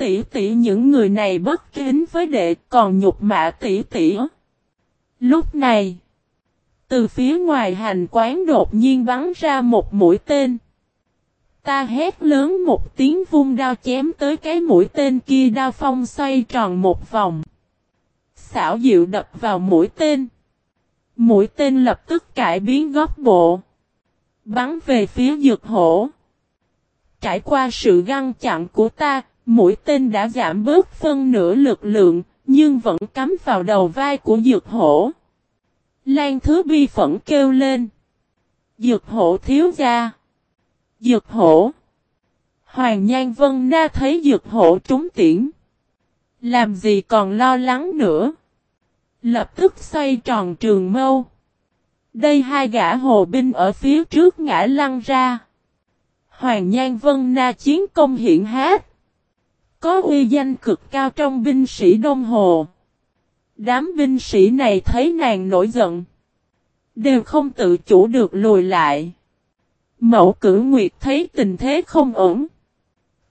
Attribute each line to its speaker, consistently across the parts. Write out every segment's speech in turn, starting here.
Speaker 1: Tỷ tỷ những người này bất kính với đệ còn nhục mạ tỷ tỷ. Lúc này, từ phía ngoài hành quán đột nhiên bắn ra một mũi tên. Ta hét lớn một tiếng vung đao chém tới cái mũi tên kia đao phong xoay tròn một vòng. Xảo diệu đập vào mũi tên. Mũi tên lập tức cải biến góc bộ. Bắn về phía dược hổ. Trải qua sự găng chặn của ta, mũi tên đã giảm bớt phân nửa lực lượng, nhưng vẫn cắm vào đầu vai của dược hổ. Lan thứ bi phẫn kêu lên. Dược hổ thiếu gia. Dược hổ. Hoàng Nhan Vân Na thấy dược hổ trúng tiễn. Làm gì còn lo lắng nữa. Lập tức xoay tròn trường mâu. Đây hai gã hồ binh ở phía trước ngã lăn ra. Hoàng Nhan Vân Na chiến công hiện hát. Có uy danh cực cao trong binh sĩ Đông Hồ. Đám binh sĩ này thấy nàng nổi giận. Đều không tự chủ được lùi lại. Mẫu cử nguyệt thấy tình thế không ổn.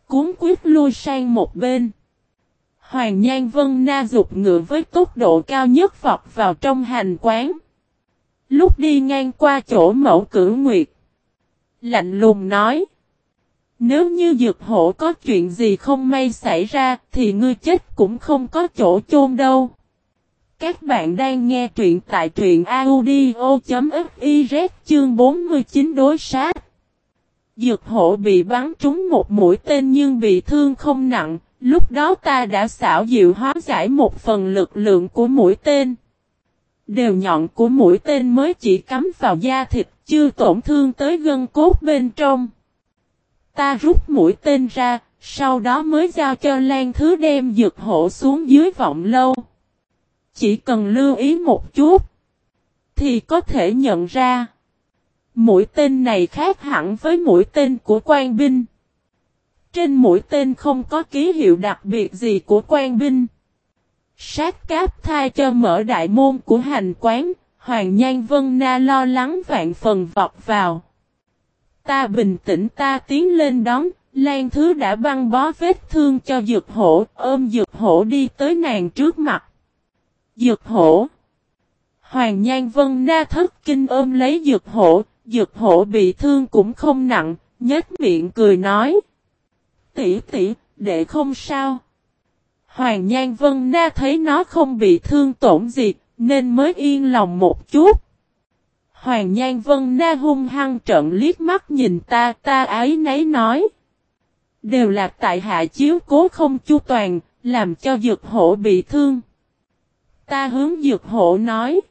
Speaker 1: Cuốn quyết lui sang một bên. Hoàng Nhan Vân Na dục ngựa với tốc độ cao nhất vọt vào trong hành quán. Lúc đi ngang qua chỗ mẫu cử nguyệt. Lạnh lùng nói. Nếu như dược Hổ có chuyện gì không may xảy ra thì ngươi chết cũng không có chỗ chôn đâu. Các bạn đang nghe truyện tại truyện audio.fiz chương 49 đối sát. Dược Hổ bị bắn trúng một mũi tên nhưng bị thương không nặng, lúc đó ta đã xảo diệu hóa giải một phần lực lượng của mũi tên. Đều nhọn của mũi tên mới chỉ cắm vào da thịt, chưa tổn thương tới gân cốt bên trong. Ta rút mũi tên ra, sau đó mới giao cho Lan Thứ đem dược hộ xuống dưới vọng lâu. Chỉ cần lưu ý một chút, thì có thể nhận ra. Mũi tên này khác hẳn với mũi tên của quan binh. Trên mũi tên không có ký hiệu đặc biệt gì của quan binh. Sát cáp thai cho mở đại môn của hành quán, Hoàng Nhan Vân Na lo lắng vạn phần vọt vào. Ta bình tĩnh ta tiến lên đón, Lan Thứ đã băng bó vết thương cho dược hổ, ôm dược hổ đi tới nàng trước mặt. Dược hổ Hoàng Nhan Vân Na thất kinh ôm lấy dược hổ, dược hổ bị thương cũng không nặng, nhếch miệng cười nói. Tỷ tỷ, đệ không sao. Hoàng Nhan Vân Na thấy nó không bị thương tổn gì, nên mới yên lòng một chút. Hoàng Nhan Vân Na hung hăng trận liếc mắt nhìn ta, ta ái nấy nói. Đều là tại hạ chiếu cố không chu toàn, làm cho dược hổ bị thương. Ta hướng dược hổ nói.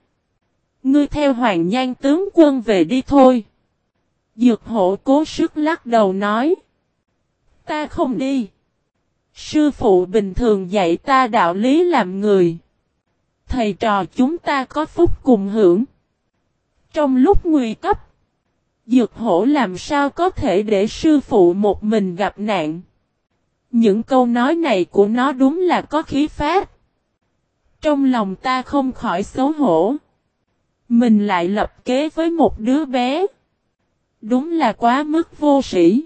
Speaker 1: Ngươi theo Hoàng Nhan tướng quân về đi thôi. Dược hổ cố sức lắc đầu nói. Ta không đi. Sư phụ bình thường dạy ta đạo lý làm người. Thầy trò chúng ta có phúc cùng hưởng. Trong lúc nguy cấp, Dược hổ làm sao có thể để sư phụ một mình gặp nạn. Những câu nói này của nó đúng là có khí phát. Trong lòng ta không khỏi xấu hổ. Mình lại lập kế với một đứa bé. Đúng là quá mức vô sĩ.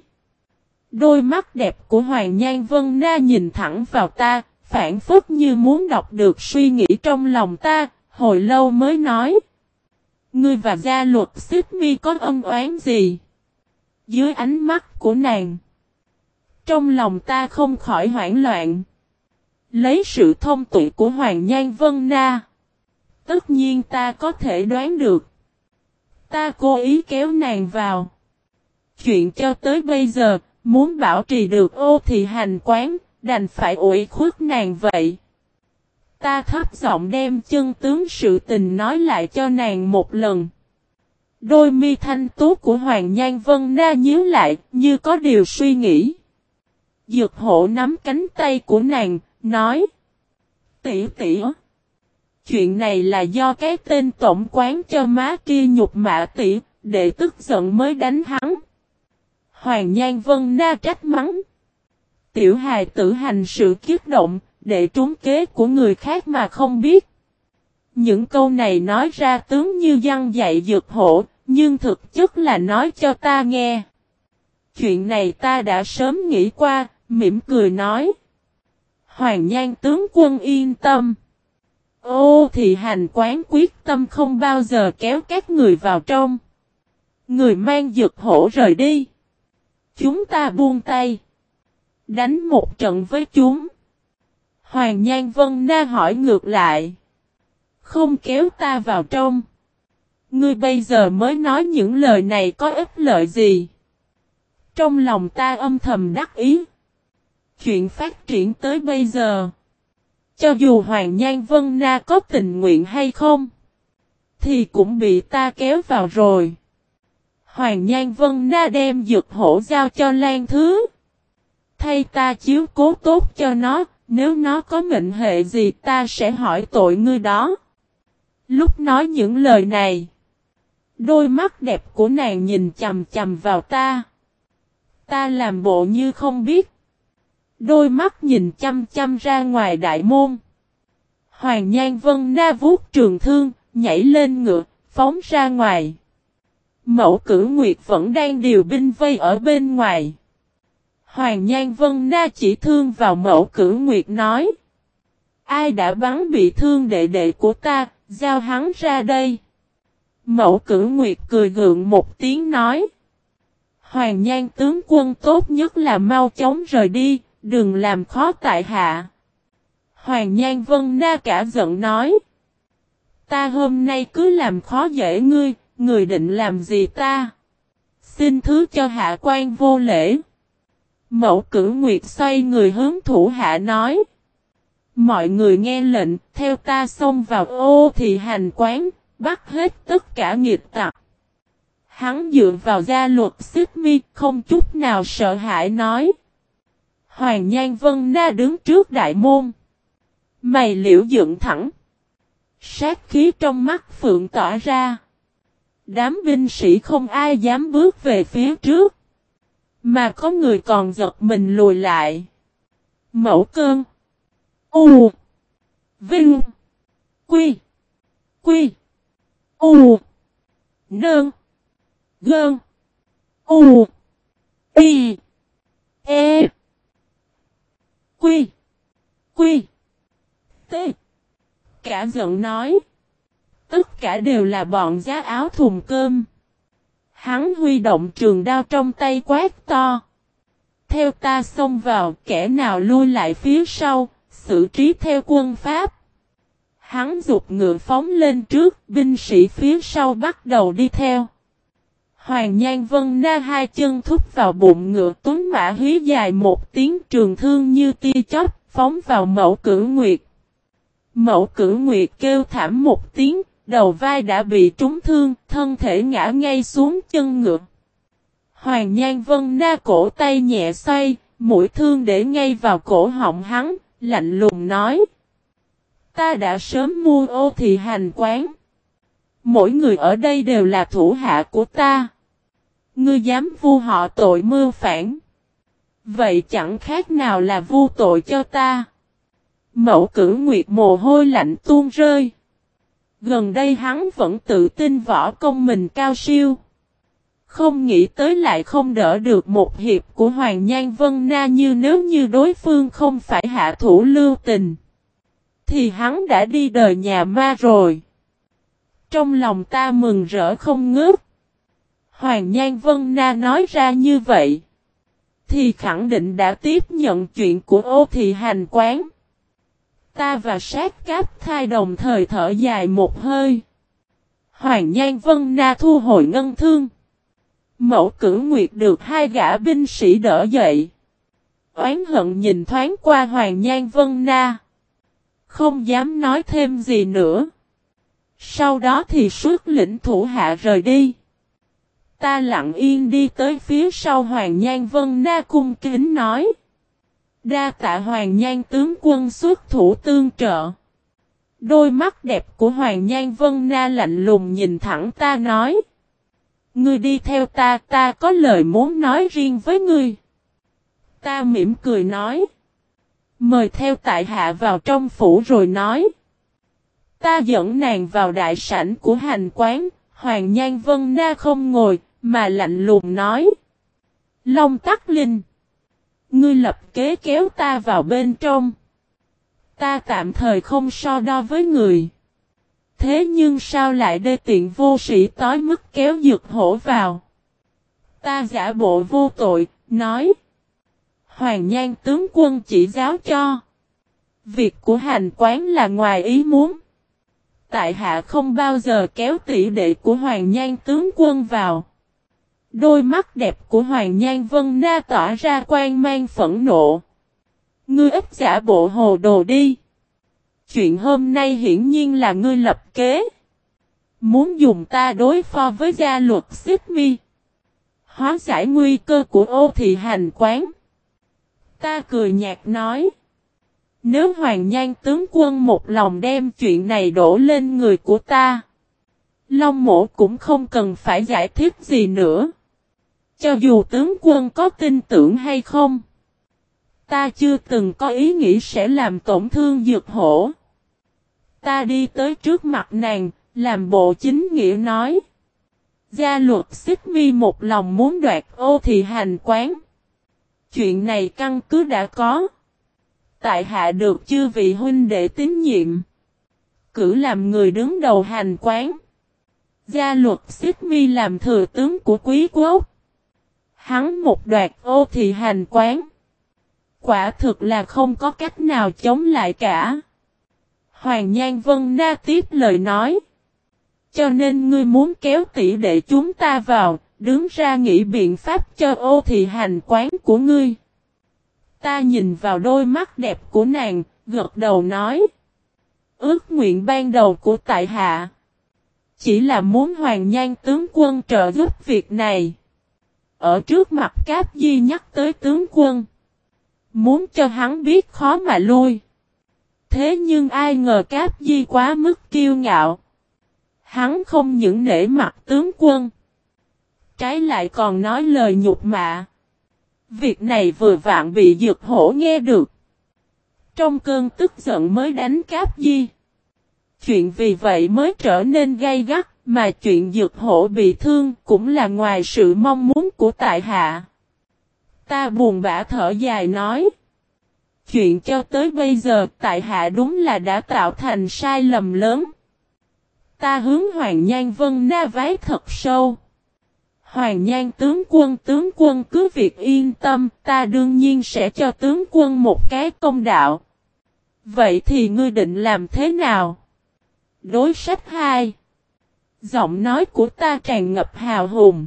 Speaker 1: Đôi mắt đẹp của Hoàng Nhan Vân Na nhìn thẳng vào ta, phản phức như muốn đọc được suy nghĩ trong lòng ta, hồi lâu mới nói. Ngươi và gia luật xích mi có ân oán gì? Dưới ánh mắt của nàng. Trong lòng ta không khỏi hoảng loạn. Lấy sự thông tuệ của Hoàng Nhan Vân Na. Tất nhiên ta có thể đoán được. Ta cố ý kéo nàng vào. Chuyện cho tới bây giờ, muốn bảo trì được ô thì hành quán, đành phải ủi khuất nàng vậy. Ta thấp giọng đem chân tướng sự tình nói lại cho nàng một lần. Đôi mi thanh tú của Hoàng Nhan Vân Na nhíu lại, như có điều suy nghĩ. Dược hộ nắm cánh tay của nàng, nói. Tỷ tỷ Chuyện này là do cái tên tổng quán cho má kia nhục mạ tỷ, để tức giận mới đánh hắn. Hoàng Nhan Vân Na trách mắng. Tiểu hài tử hành sự kiết động, để trúng kế của người khác mà không biết. Những câu này nói ra tướng như văn dạy dược hộ, nhưng thực chất là nói cho ta nghe. Chuyện này ta đã sớm nghĩ qua, mỉm cười nói. Hoàng Nhan tướng quân yên tâm. Ô thì hành quán quyết tâm không bao giờ kéo các người vào trong. Người mang dược hổ rời đi. Chúng ta buông tay. Đánh một trận với chúng. Hoàng Nhan Vân Na hỏi ngược lại. Không kéo ta vào trong. Ngươi bây giờ mới nói những lời này có ích lợi gì? Trong lòng ta âm thầm đắc ý. Chuyện phát triển tới bây giờ. Cho dù Hoàng Nhan Vân Na có tình nguyện hay không. Thì cũng bị ta kéo vào rồi. Hoàng Nhan Vân Na đem dược hổ giao cho Lan Thứ. Thay ta chiếu cố tốt cho nó, nếu nó có mệnh hệ gì ta sẽ hỏi tội ngươi đó. Lúc nói những lời này, đôi mắt đẹp của nàng nhìn chầm chầm vào ta. Ta làm bộ như không biết. Đôi mắt nhìn chăm chăm ra ngoài đại môn. Hoàng Nhan Vân Na vuốt trường thương, nhảy lên ngựa, phóng ra ngoài. Mẫu cử nguyệt vẫn đang điều binh vây ở bên ngoài. Hoàng Nhan Vân Na chỉ thương vào mẫu cử nguyệt nói. Ai đã bắn bị thương đệ đệ của ta, giao hắn ra đây. Mẫu cử nguyệt cười gượng một tiếng nói. Hoàng Nhan tướng quân tốt nhất là mau chóng rời đi, đừng làm khó tại hạ. Hoàng Nhan Vân Na cả giận nói. Ta hôm nay cứ làm khó dễ ngươi, người định làm gì ta? Xin thứ cho hạ quan vô lễ. Mẫu cử nguyệt xoay người hướng thủ hạ nói. Mọi người nghe lệnh, theo ta xông vào ô thì hành quán, bắt hết tất cả nghiệt tặc. Hắn dựa vào gia luật xích mi, không chút nào sợ hãi nói. Hoàng Nhan Vân Na đứng trước đại môn. Mày liễu dựng thẳng. Sát khí trong mắt phượng tỏa ra. Đám binh sĩ không ai dám bước về phía trước. Mà có người còn giật mình lùi lại. Mẫu cơn. U. Vinh. Quy. Quy. U. Nương. Gơn. U. Y. E. Quy. Quy. T. Cả giận nói. Tất cả đều là bọn giá áo thùng cơm. Hắn huy động trường đao trong tay quát to. Theo ta xông vào, kẻ nào lui lại phía sau, xử trí theo quân pháp. Hắn dục ngựa phóng lên trước, binh sĩ phía sau bắt đầu đi theo. Hoàng Nhan Vân Na hai chân thúc vào bụng ngựa tuấn mã hí dài một tiếng trường thương như tia chớp, phóng vào mẫu cử nguyệt. Mẫu cử nguyệt kêu thảm một tiếng, đầu vai đã bị trúng thương, thân thể ngã ngay xuống chân ngựa. Hoàng Nhan Vân Na cổ tay nhẹ xoay, mũi thương để ngay vào cổ họng hắn, lạnh lùng nói. Ta đã sớm mua ô thì hành quán. Mỗi người ở đây đều là thủ hạ của ta. Ngươi dám vu họ tội mưu phản. Vậy chẳng khác nào là vu tội cho ta. Mẫu cử nguyệt mồ hôi lạnh tuôn rơi. Gần đây hắn vẫn tự tin võ công mình cao siêu. Không nghĩ tới lại không đỡ được một hiệp của Hoàng Nhan Vân Na như nếu như đối phương không phải hạ thủ lưu tình. Thì hắn đã đi đời nhà ma rồi. Trong lòng ta mừng rỡ không ngớt. Hoàng Nhan Vân Na nói ra như vậy. Thì khẳng định đã tiếp nhận chuyện của ô thị hành quán. Ta và sát cáp thai đồng thời thở dài một hơi. Hoàng Nhan Vân Na thu hồi ngân thương. Mẫu cử nguyệt được hai gã binh sĩ đỡ dậy. Oán hận nhìn thoáng qua Hoàng Nhan Vân Na. Không dám nói thêm gì nữa. Sau đó thì suốt lĩnh thủ hạ rời đi. Ta lặng yên đi tới phía sau Hoàng Nhan Vân Na cung kính nói. Đa tạ Hoàng Nhan tướng quân xuất thủ tương trợ. Đôi mắt đẹp của Hoàng Nhan Vân Na lạnh lùng nhìn thẳng ta nói. Ngươi đi theo ta, ta có lời muốn nói riêng với ngươi. Ta mỉm cười nói. Mời theo tại hạ vào trong phủ rồi nói. Ta dẫn nàng vào đại sảnh của hành quán, Hoàng Nhan Vân Na không ngồi, mà lạnh lùng nói. Long Tắc Linh. Ngươi lập kế kéo ta vào bên trong. Ta tạm thời không so đo với người. Thế nhưng sao lại đê tiện vô sĩ tối mức kéo dược hổ vào. Ta giả bộ vô tội, nói. Hoàng Nhan tướng quân chỉ giáo cho. Việc của hành quán là ngoài ý muốn. Tại hạ không bao giờ kéo tỷ đệ của Hoàng Nhan tướng quân vào. Đôi mắt đẹp của Hoàng Nhan Vân Na tỏa ra quan mang phẫn nộ. Ngươi ít giả bộ hồ đồ đi. Chuyện hôm nay hiển nhiên là ngươi lập kế. Muốn dùng ta đối phó với gia luật xích mi. Hóa giải nguy cơ của ô thị hành quán. Ta cười nhạt nói. Nếu Hoàng Nhan tướng quân một lòng đem chuyện này đổ lên người của ta. Long mổ cũng không cần phải giải thích gì nữa. Cho dù tướng quân có tin tưởng hay không. Ta chưa từng có ý nghĩ sẽ làm tổn thương dược hổ. Ta đi tới trước mặt nàng, làm bộ chính nghĩa nói. Gia luật xích mi một lòng muốn đoạt ô thì hành quán. Chuyện này căn cứ đã có. Tại hạ được chư vị huynh đệ tín nhiệm. Cử làm người đứng đầu hành quán. Gia luật xích mi làm thừa tướng của quý quốc. Hắn một đoạt ô thì hành quán. Quả thực là không có cách nào chống lại cả. Hoàng Nhan Vân Na tiếp lời nói. Cho nên ngươi muốn kéo tỷ đệ chúng ta vào, đứng ra nghĩ biện pháp cho ô thị hành quán của ngươi. Ta nhìn vào đôi mắt đẹp của nàng, gật đầu nói. Ước nguyện ban đầu của tại hạ. Chỉ là muốn hoàng nhan tướng quân trợ giúp việc này. Ở trước mặt Cáp Di nhắc tới tướng quân. Muốn cho hắn biết khó mà lui. Thế nhưng ai ngờ Cáp Di quá mức kiêu ngạo. Hắn không những nể mặt tướng quân. Trái lại còn nói lời nhục mạ. Việc này vừa vạn bị dược hổ nghe được. Trong cơn tức giận mới đánh Cáp Di. Chuyện vì vậy mới trở nên gay gắt, mà chuyện dược hổ bị thương cũng là ngoài sự mong muốn của tại hạ. Ta buồn bã thở dài nói. Chuyện cho tới bây giờ tại hạ đúng là đã tạo thành sai lầm lớn. Ta hướng Hoàng Nhan Vân Na vái thật sâu. Hoàng Nhan tướng quân tướng quân cứ việc yên tâm, ta đương nhiên sẽ cho tướng quân một cái công đạo. Vậy thì ngươi định làm thế nào? Đối sách 2 Giọng nói của ta tràn ngập hào hùng.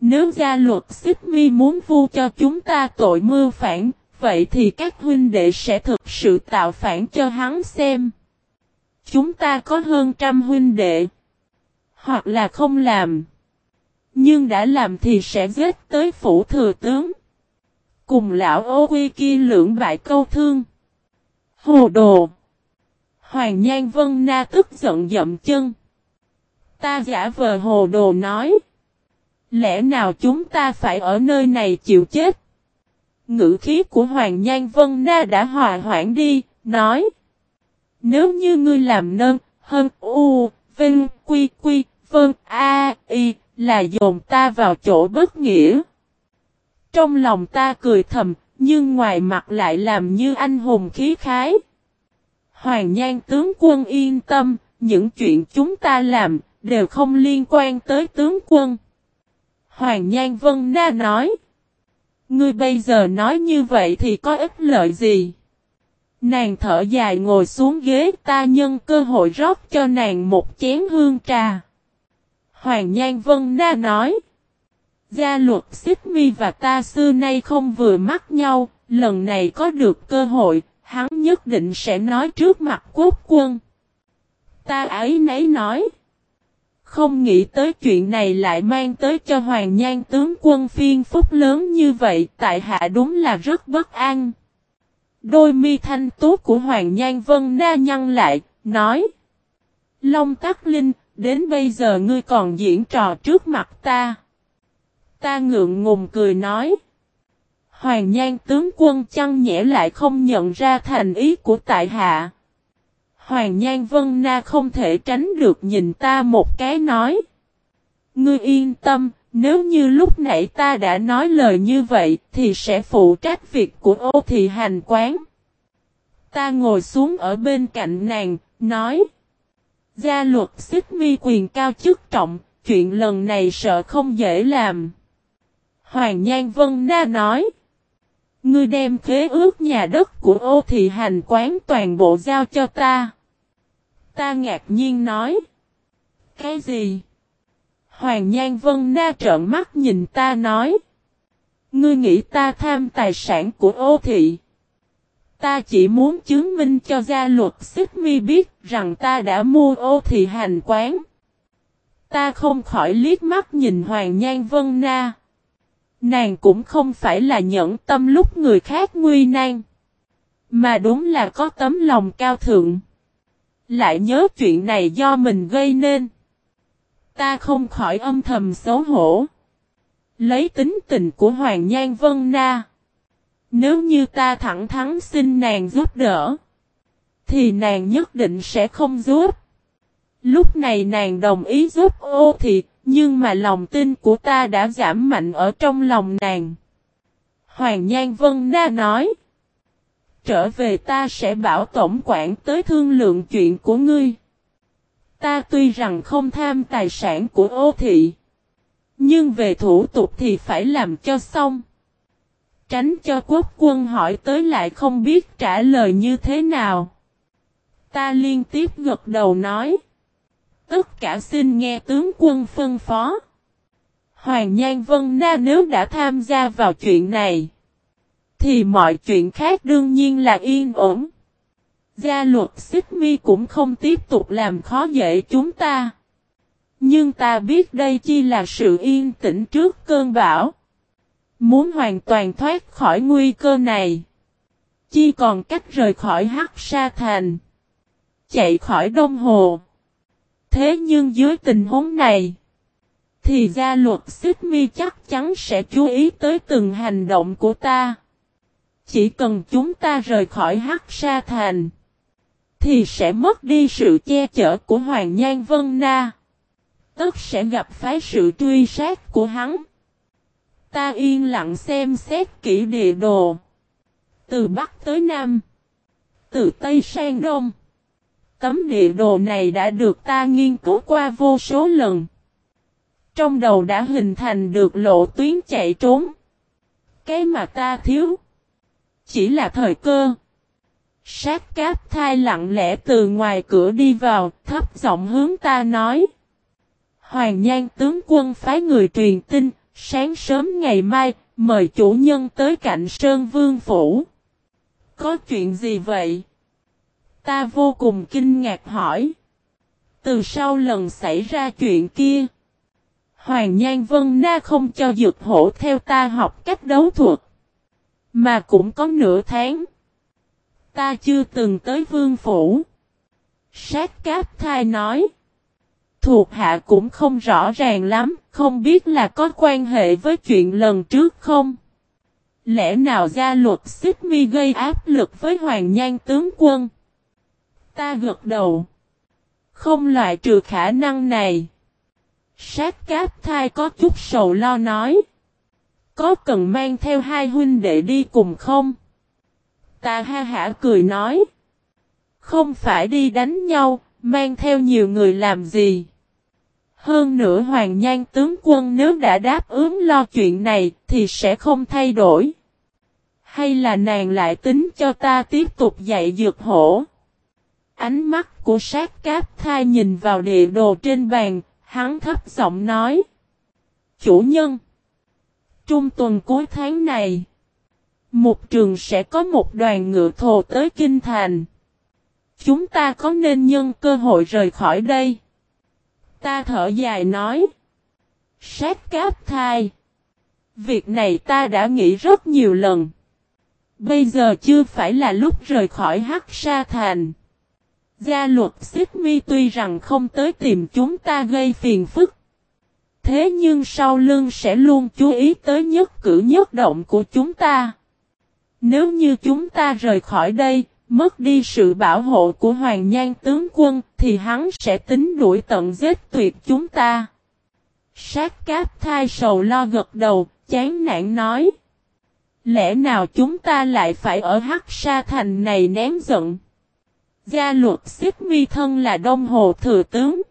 Speaker 1: Nếu gia luật xích mi muốn vu cho chúng ta tội mưu phản, vậy thì các huynh đệ sẽ thực sự tạo phản cho hắn xem. Chúng ta có hơn trăm huynh đệ. Hoặc là không làm. Nhưng đã làm thì sẽ giết tới phủ thừa tướng. Cùng lão ô quy kia lưỡng bại câu thương. Hồ đồ. Hoàng Nhan Vân Na tức giận dậm chân. Ta giả vờ hồ đồ nói. Lẽ nào chúng ta phải ở nơi này chịu chết? Ngữ khí của Hoàng Nhan Vân Na đã hòa hoãn đi, nói. Nếu như ngươi làm nơn, hơn u, vinh, quy, quy, vân, a, y, là dồn ta vào chỗ bất nghĩa. Trong lòng ta cười thầm, nhưng ngoài mặt lại làm như anh hùng khí khái. Hoàng Nhan tướng quân yên tâm, những chuyện chúng ta làm, đều không liên quan tới tướng quân. Hoàng Nhan Vân Na nói. Ngươi bây giờ nói như vậy thì có ích lợi gì? Nàng thở dài ngồi xuống ghế ta nhân cơ hội rót cho nàng một chén hương trà. Hoàng Nhan Vân Na nói. Gia luật xích mi và ta xưa nay không vừa mắt nhau, lần này có được cơ hội, hắn nhất định sẽ nói trước mặt quốc quân. Ta ấy nấy nói. Không nghĩ tới chuyện này lại mang tới cho Hoàng Nhan tướng quân phiên phúc lớn như vậy, tại hạ đúng là rất bất an. Đôi mi thanh tú của Hoàng Nhan Vân Na nhăn lại, nói. Long Tắc Linh, đến bây giờ ngươi còn diễn trò trước mặt ta. Ta ngượng ngùng cười nói. Hoàng Nhan tướng quân chăng nhẽ lại không nhận ra thành ý của tại hạ. Hoàng Nhan Vân Na không thể tránh được nhìn ta một cái nói. Ngươi yên tâm, nếu như lúc nãy ta đã nói lời như vậy thì sẽ phụ trách việc của ô thị hành quán. Ta ngồi xuống ở bên cạnh nàng, nói. Gia luật xích mi quyền cao chức trọng, chuyện lần này sợ không dễ làm. Hoàng Nhan Vân Na nói. Ngươi đem khế ước nhà đất của ô thị hành quán toàn bộ giao cho ta. Ta ngạc nhiên nói. Cái gì? Hoàng Nhan Vân Na trợn mắt nhìn ta nói. Ngươi nghĩ ta tham tài sản của ô thị. Ta chỉ muốn chứng minh cho gia luật xích mi biết rằng ta đã mua ô thị hành quán. Ta không khỏi liếc mắt nhìn Hoàng Nhan Vân Na. Nàng cũng không phải là nhẫn tâm lúc người khác nguy nan. Mà đúng là có tấm lòng cao thượng. Lại nhớ chuyện này do mình gây nên. Ta không khỏi âm thầm xấu hổ. Lấy tính tình của Hoàng Nhan Vân Na. Nếu như ta thẳng thắn xin nàng giúp đỡ. Thì nàng nhất định sẽ không giúp. Lúc này nàng đồng ý giúp ô thiệt. nhưng mà lòng tin của ta đã giảm mạnh ở trong lòng nàng. Hoàng Nhan Vân Na nói. Trở về ta sẽ bảo tổng quản tới thương lượng chuyện của ngươi. Ta tuy rằng không tham tài sản của ô thị. Nhưng về thủ tục thì phải làm cho xong. Tránh cho quốc quân hỏi tới lại không biết trả lời như thế nào. Ta liên tiếp gật đầu nói. Tất cả xin nghe tướng quân phân phó. Hoàng Nhan Vân Na nếu đã tham gia vào chuyện này. Thì mọi chuyện khác đương nhiên là yên ổn. Gia luật xích mi cũng không tiếp tục làm khó dễ chúng ta. Nhưng ta biết đây chi là sự yên tĩnh trước cơn bão. Muốn hoàn toàn thoát khỏi nguy cơ này. Chi còn cách rời khỏi hắc sa thành. Chạy khỏi đông hồ. Thế nhưng dưới tình huống này. Thì gia luật xích mi chắc chắn sẽ chú ý tới từng hành động của ta. Chỉ cần chúng ta rời khỏi hắc sa thành. Thì sẽ mất đi sự che chở của Hoàng Nhan Vân Na. Tất sẽ gặp phải sự truy sát của hắn. Ta yên lặng xem xét kỹ địa đồ. Từ Bắc tới Nam. Từ Tây sang Đông. Tấm địa đồ này đã được ta nghiên cứu qua vô số lần. Trong đầu đã hình thành được lộ tuyến chạy trốn. Cái mà ta thiếu. Chỉ là thời cơ. Sát cáp thai lặng lẽ từ ngoài cửa đi vào, thấp giọng hướng ta nói. Hoàng Nhan tướng quân phái người truyền tin, sáng sớm ngày mai, mời chủ nhân tới cạnh Sơn Vương Phủ. Có chuyện gì vậy? Ta vô cùng kinh ngạc hỏi. Từ sau lần xảy ra chuyện kia, Hoàng Nhan Vân Na không cho dược hổ theo ta học cách đấu thuật. Mà cũng có nửa tháng. Ta chưa từng tới vương phủ. Sát cáp thai nói. Thuộc hạ cũng không rõ ràng lắm, không biết là có quan hệ với chuyện lần trước không? Lẽ nào gia luật xích mi gây áp lực với hoàng nhan tướng quân? Ta gật đầu. Không loại trừ khả năng này. Sát cáp thai có chút sầu lo nói. Có cần mang theo hai huynh đệ đi cùng không? Ta ha hả cười nói. Không phải đi đánh nhau, mang theo nhiều người làm gì. Hơn nữa Hoàng Nhan tướng quân nếu đã đáp ứng lo chuyện này thì sẽ không thay đổi. Hay là nàng lại tính cho ta tiếp tục dạy dược hổ? Ánh mắt của sát cáp thai nhìn vào địa đồ trên bàn, hắn thấp giọng nói. Chủ nhân! Trung tuần cuối tháng này, một trường sẽ có một đoàn ngựa thồ tới Kinh Thành. Chúng ta có nên nhân cơ hội rời khỏi đây? Ta thở dài nói. Sát cáp thai. Việc này ta đã nghĩ rất nhiều lần. Bây giờ chưa phải là lúc rời khỏi Hắc Sa Thành. Gia luật xích mi tuy rằng không tới tìm chúng ta gây phiền phức. Thế nhưng sau lưng sẽ luôn chú ý tới nhất cử nhất động của chúng ta. Nếu như chúng ta rời khỏi đây, mất đi sự bảo hộ của Hoàng Nhan tướng quân, thì hắn sẽ tính đuổi tận giết tuyệt chúng ta. Sát cáp thai sầu lo gật đầu, chán nản nói. Lẽ nào chúng ta lại phải ở Hắc Sa Thành này nén giận? Gia luật xích mi thân là Đông Hồ Thừa Tướng.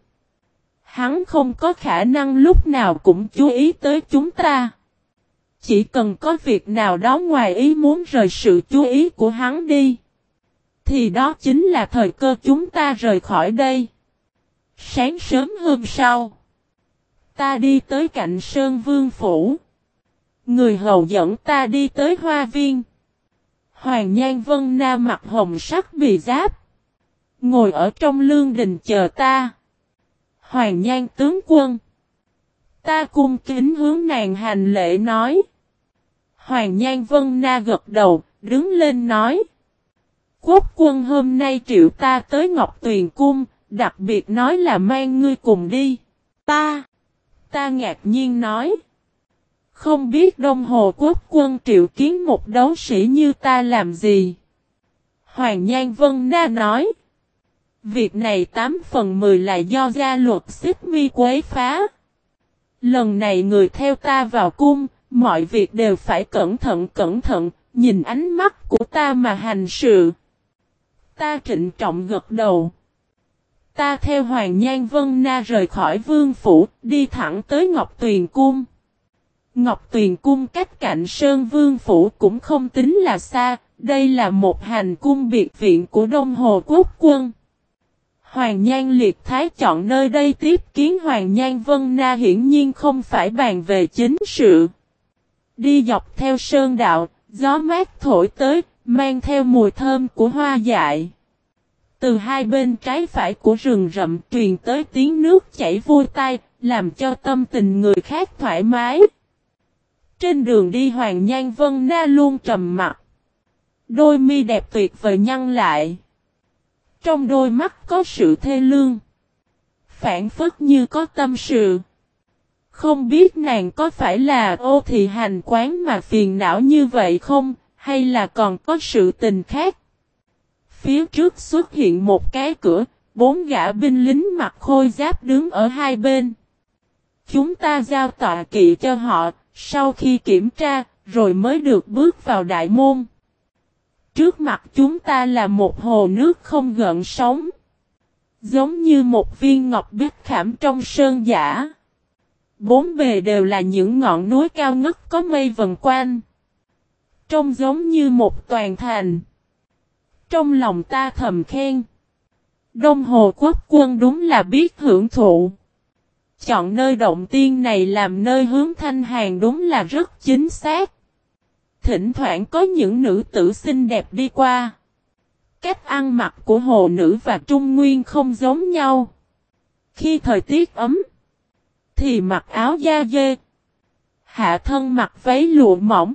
Speaker 1: Hắn không có khả năng lúc nào cũng chú ý tới chúng ta. Chỉ cần có việc nào đó ngoài ý muốn rời sự chú ý của hắn đi. Thì đó chính là thời cơ chúng ta rời khỏi đây. Sáng sớm hôm sau. Ta đi tới cạnh Sơn Vương Phủ. Người hầu dẫn ta đi tới hoa viên. Hoàng Nhan Vân Na mặc hồng sắc bị giáp. Ngồi ở trong lương đình chờ ta. Hoàng Nhan tướng quân. Ta cung kính hướng nàng hành lễ nói. Hoàng Nhan Vân Na gật đầu, đứng lên nói. Quốc quân hôm nay triệu ta tới Ngọc Tuyền Cung, đặc biệt nói là mang ngươi cùng đi. Ta, ta ngạc nhiên nói. Không biết Đông Hồ Quốc quân triệu kiến một đấu sĩ như ta làm gì? Hoàng Nhan Vân Na nói. Việc này 8 phần 10 là do gia luật xích mi quấy phá. Lần này người theo ta vào cung, mọi việc đều phải cẩn thận cẩn thận, nhìn ánh mắt của ta mà hành sự. Ta trịnh trọng gật đầu. Ta theo Hoàng Nhan Vân Na rời khỏi vương phủ, đi thẳng tới Ngọc Tuyền Cung. Ngọc Tuyền Cung cách cạnh Sơn Vương Phủ cũng không tính là xa, đây là một hành cung biệt viện của Đông Hồ Quốc quân. Hoàng Nhan Liệt Thái chọn nơi đây tiếp kiến Hoàng Nhan Vân Na hiển nhiên không phải bàn về chính sự. Đi dọc theo sơn đạo, gió mát thổi tới, mang theo mùi thơm của hoa dại. Từ hai bên trái phải của rừng rậm truyền tới tiếng nước chảy vui tai, làm cho tâm tình người khác thoải mái. Trên đường đi Hoàng Nhan Vân Na luôn trầm mặt. Đôi mi đẹp tuyệt vời nhăn lại. Trong đôi mắt có sự thê lương. Phản phất như có tâm sự. Không biết nàng có phải là ô thị hành quán mà phiền não như vậy không, hay là còn có sự tình khác. Phía trước xuất hiện một cái cửa, bốn gã binh lính mặc khôi giáp đứng ở hai bên. Chúng ta giao tọa kỵ cho họ, sau khi kiểm tra, rồi mới được bước vào đại môn. Trước mặt chúng ta là một hồ nước không gợn sóng. Giống như một viên ngọc bích khảm trong sơn giả. Bốn bề đều là những ngọn núi cao ngất có mây vần quanh. Trông giống như một toàn thành. Trong lòng ta thầm khen. Đông Hồ Quốc quân đúng là biết hưởng thụ. Chọn nơi động tiên này làm nơi hướng thanh hàng đúng là rất chính xác. Thỉnh thoảng có những nữ tử xinh đẹp đi qua. Cách ăn mặc của hồ nữ và trung nguyên không giống nhau. Khi thời tiết ấm, thì mặc áo da dê. Hạ thân mặc váy lụa mỏng.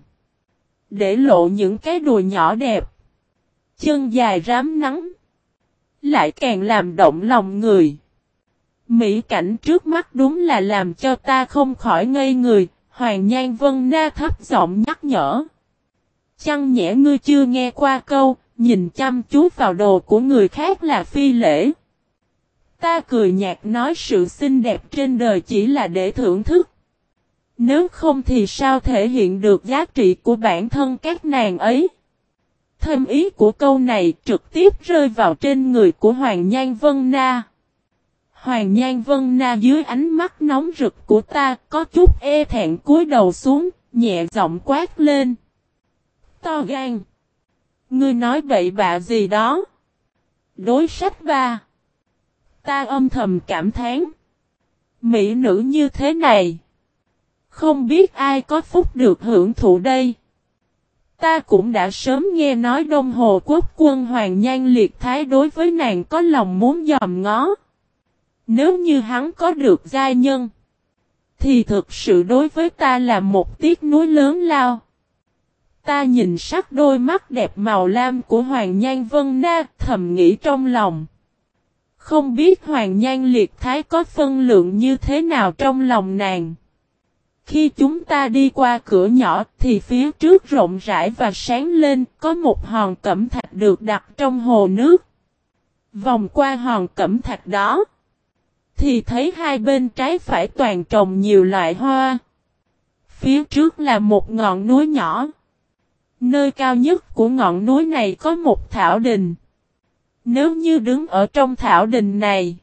Speaker 1: Để lộ những cái đùi nhỏ đẹp. Chân dài rám nắng. Lại càng làm động lòng người. Mỹ cảnh trước mắt đúng là làm cho ta không khỏi ngây người, Hoàng Nhan Vân Na thấp giọng nhắc nhở. Chăng nhẽ ngươi chưa nghe qua câu, nhìn chăm chú vào đồ của người khác là phi lễ. Ta cười nhạt nói sự xinh đẹp trên đời chỉ là để thưởng thức. Nếu không thì sao thể hiện được giá trị của bản thân các nàng ấy? Thêm ý của câu này trực tiếp rơi vào trên người của Hoàng Nhan Vân Na. Hoàng Nhan Vân Na dưới ánh mắt nóng rực của ta có chút e thẹn cúi đầu xuống, nhẹ giọng quát lên. To gan! Ngươi nói bậy bạ gì đó? Đối sách ba. Ta âm thầm cảm thán. Mỹ nữ như thế này. Không biết ai có phúc được hưởng thụ đây. Ta cũng đã sớm nghe nói Đông Hồ Quốc quân Hoàng Nhan Liệt Thái đối với nàng có lòng muốn dòm ngó. Nếu như hắn có được gia nhân, thì thực sự đối với ta là một tiếc núi lớn lao. Ta nhìn sắc đôi mắt đẹp màu lam của Hoàng Nhan Vân Na, thầm nghĩ trong lòng. Không biết Hoàng Nhan Liệt Thái có phân lượng như thế nào trong lòng nàng. Khi chúng ta đi qua cửa nhỏ, thì phía trước rộng rãi và sáng lên, có một hòn cẩm thạch được đặt trong hồ nước. Vòng qua hòn cẩm thạch đó, thì thấy hai bên trái phải toàn trồng nhiều loại hoa. Phía trước là một ngọn núi nhỏ. Nơi cao nhất của ngọn núi này có một thảo đình. Nếu như đứng ở trong thảo đình này,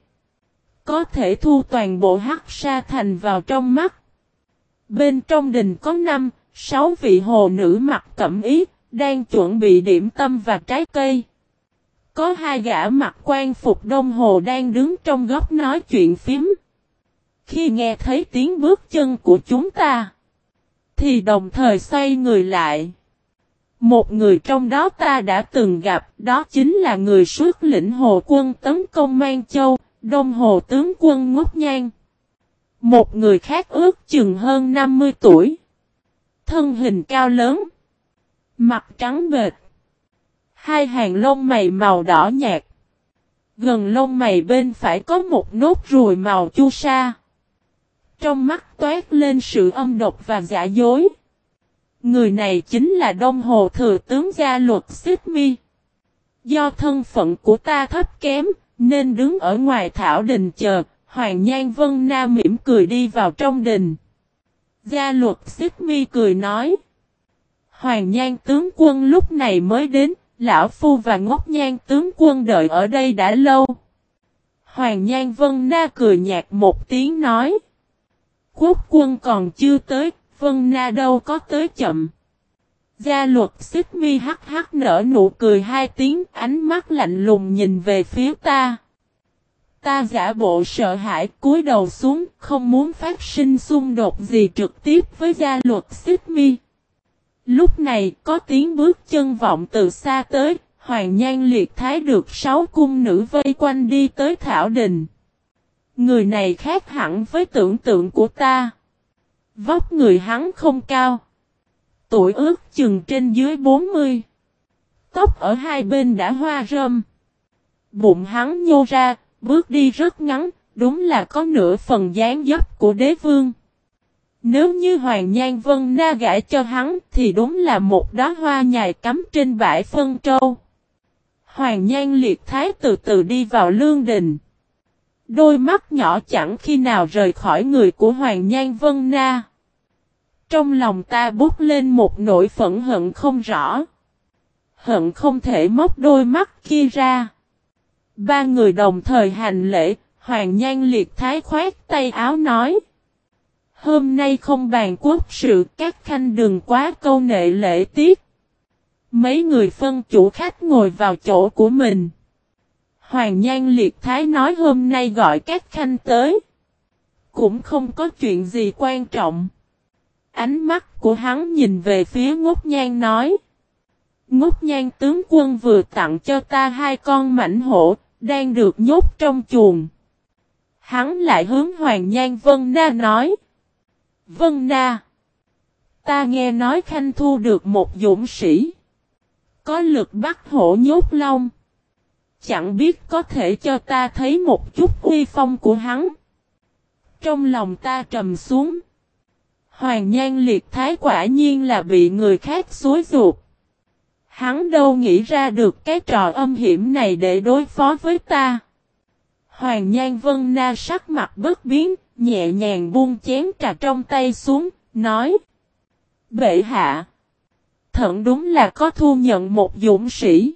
Speaker 1: có thể thu toàn bộ hắc sa thành vào trong mắt. Bên trong đình có năm, sáu vị hồ nữ mặc cẩm ý, đang chuẩn bị điểm tâm và trái cây. Có hai gã mặc quan phục đông hồ đang đứng trong góc nói chuyện phím. Khi nghe thấy tiếng bước chân của chúng ta, thì đồng thời xoay người lại. Một người trong đó ta đã từng gặp, đó chính là người suốt lĩnh hồ quân tấn công Mang Châu, Đông Hồ tướng quân Ngốc Nhan. Một người khác ước chừng hơn 50 tuổi. Thân hình cao lớn. Mặt trắng bệt. Hai hàng lông mày màu đỏ nhạt. Gần lông mày bên phải có một nốt ruồi màu chu sa. Trong mắt toát lên sự âm độc và giả dối. Người này chính là Đông Hồ Thừa tướng gia luật Xích Mi. Do thân phận của ta thấp kém, nên đứng ở ngoài thảo đình chờ, Hoàng Nhan Vân Na mỉm cười đi vào trong đình. Gia luật Xích Mi cười nói. Hoàng Nhan tướng quân lúc này mới đến, Lão Phu và Ngốc Nhan tướng quân đợi ở đây đã lâu. Hoàng Nhan Vân Na cười nhạt một tiếng nói. Quốc quân còn chưa tới, Vân Na đâu có tới chậm. Gia luật xích mi hắc hắc nở nụ cười hai tiếng ánh mắt lạnh lùng nhìn về phía ta. Ta giả bộ sợ hãi cúi đầu xuống không muốn phát sinh xung đột gì trực tiếp với gia luật xích mi. Lúc này có tiếng bước chân vọng từ xa tới, Hoàng Nhan liệt thái được sáu cung nữ vây quanh đi tới Thảo Đình. Người này khác hẳn với tưởng tượng của ta. Vóc người hắn không cao. Tuổi ước chừng trên dưới 40. Tóc ở hai bên đã hoa râm. Bụng hắn nhô ra, bước đi rất ngắn, đúng là có nửa phần dáng dấp của đế vương. Nếu như Hoàng Nhan Vân Na gãi cho hắn thì đúng là một đóa hoa nhài cắm trên bãi phân trâu. Hoàng Nhan liệt thái từ từ đi vào lương đình. Đôi mắt nhỏ chẳng khi nào rời khỏi người của Hoàng Nhan Vân Na. Trong lòng ta bút lên một nỗi phẫn hận không rõ. Hận không thể móc đôi mắt kia ra. Ba người đồng thời hành lễ, Hoàng Nhan liệt thái khoát tay áo nói. Hôm nay không bàn quốc sự các khanh đừng quá câu nệ lễ tiết. Mấy người phân chủ khách ngồi vào chỗ của mình. Hoàng Nhan Liệt Thái nói hôm nay gọi các khanh tới. Cũng không có chuyện gì quan trọng. Ánh mắt của hắn nhìn về phía ngốc nhan nói. Ngốc nhan tướng quân vừa tặng cho ta hai con mảnh hổ, đang được nhốt trong chuồng. Hắn lại hướng Hoàng Nhan Vân Na nói. Vân Na. Ta nghe nói Khanh thu được một dũng sĩ. Có lực bắt hổ nhốt long. Chẳng biết có thể cho ta thấy một chút uy phong của hắn. Trong lòng ta trầm xuống. Hoàng Nhan liệt thái quả nhiên là bị người khác xối ruột. Hắn đâu nghĩ ra được cái trò âm hiểm này để đối phó với ta. Hoàng Nhan Vân Na sắc mặt bất biến, nhẹ nhàng buông chén trà trong tay xuống, nói. Bệ hạ. Thận đúng là có thu nhận một dũng sĩ.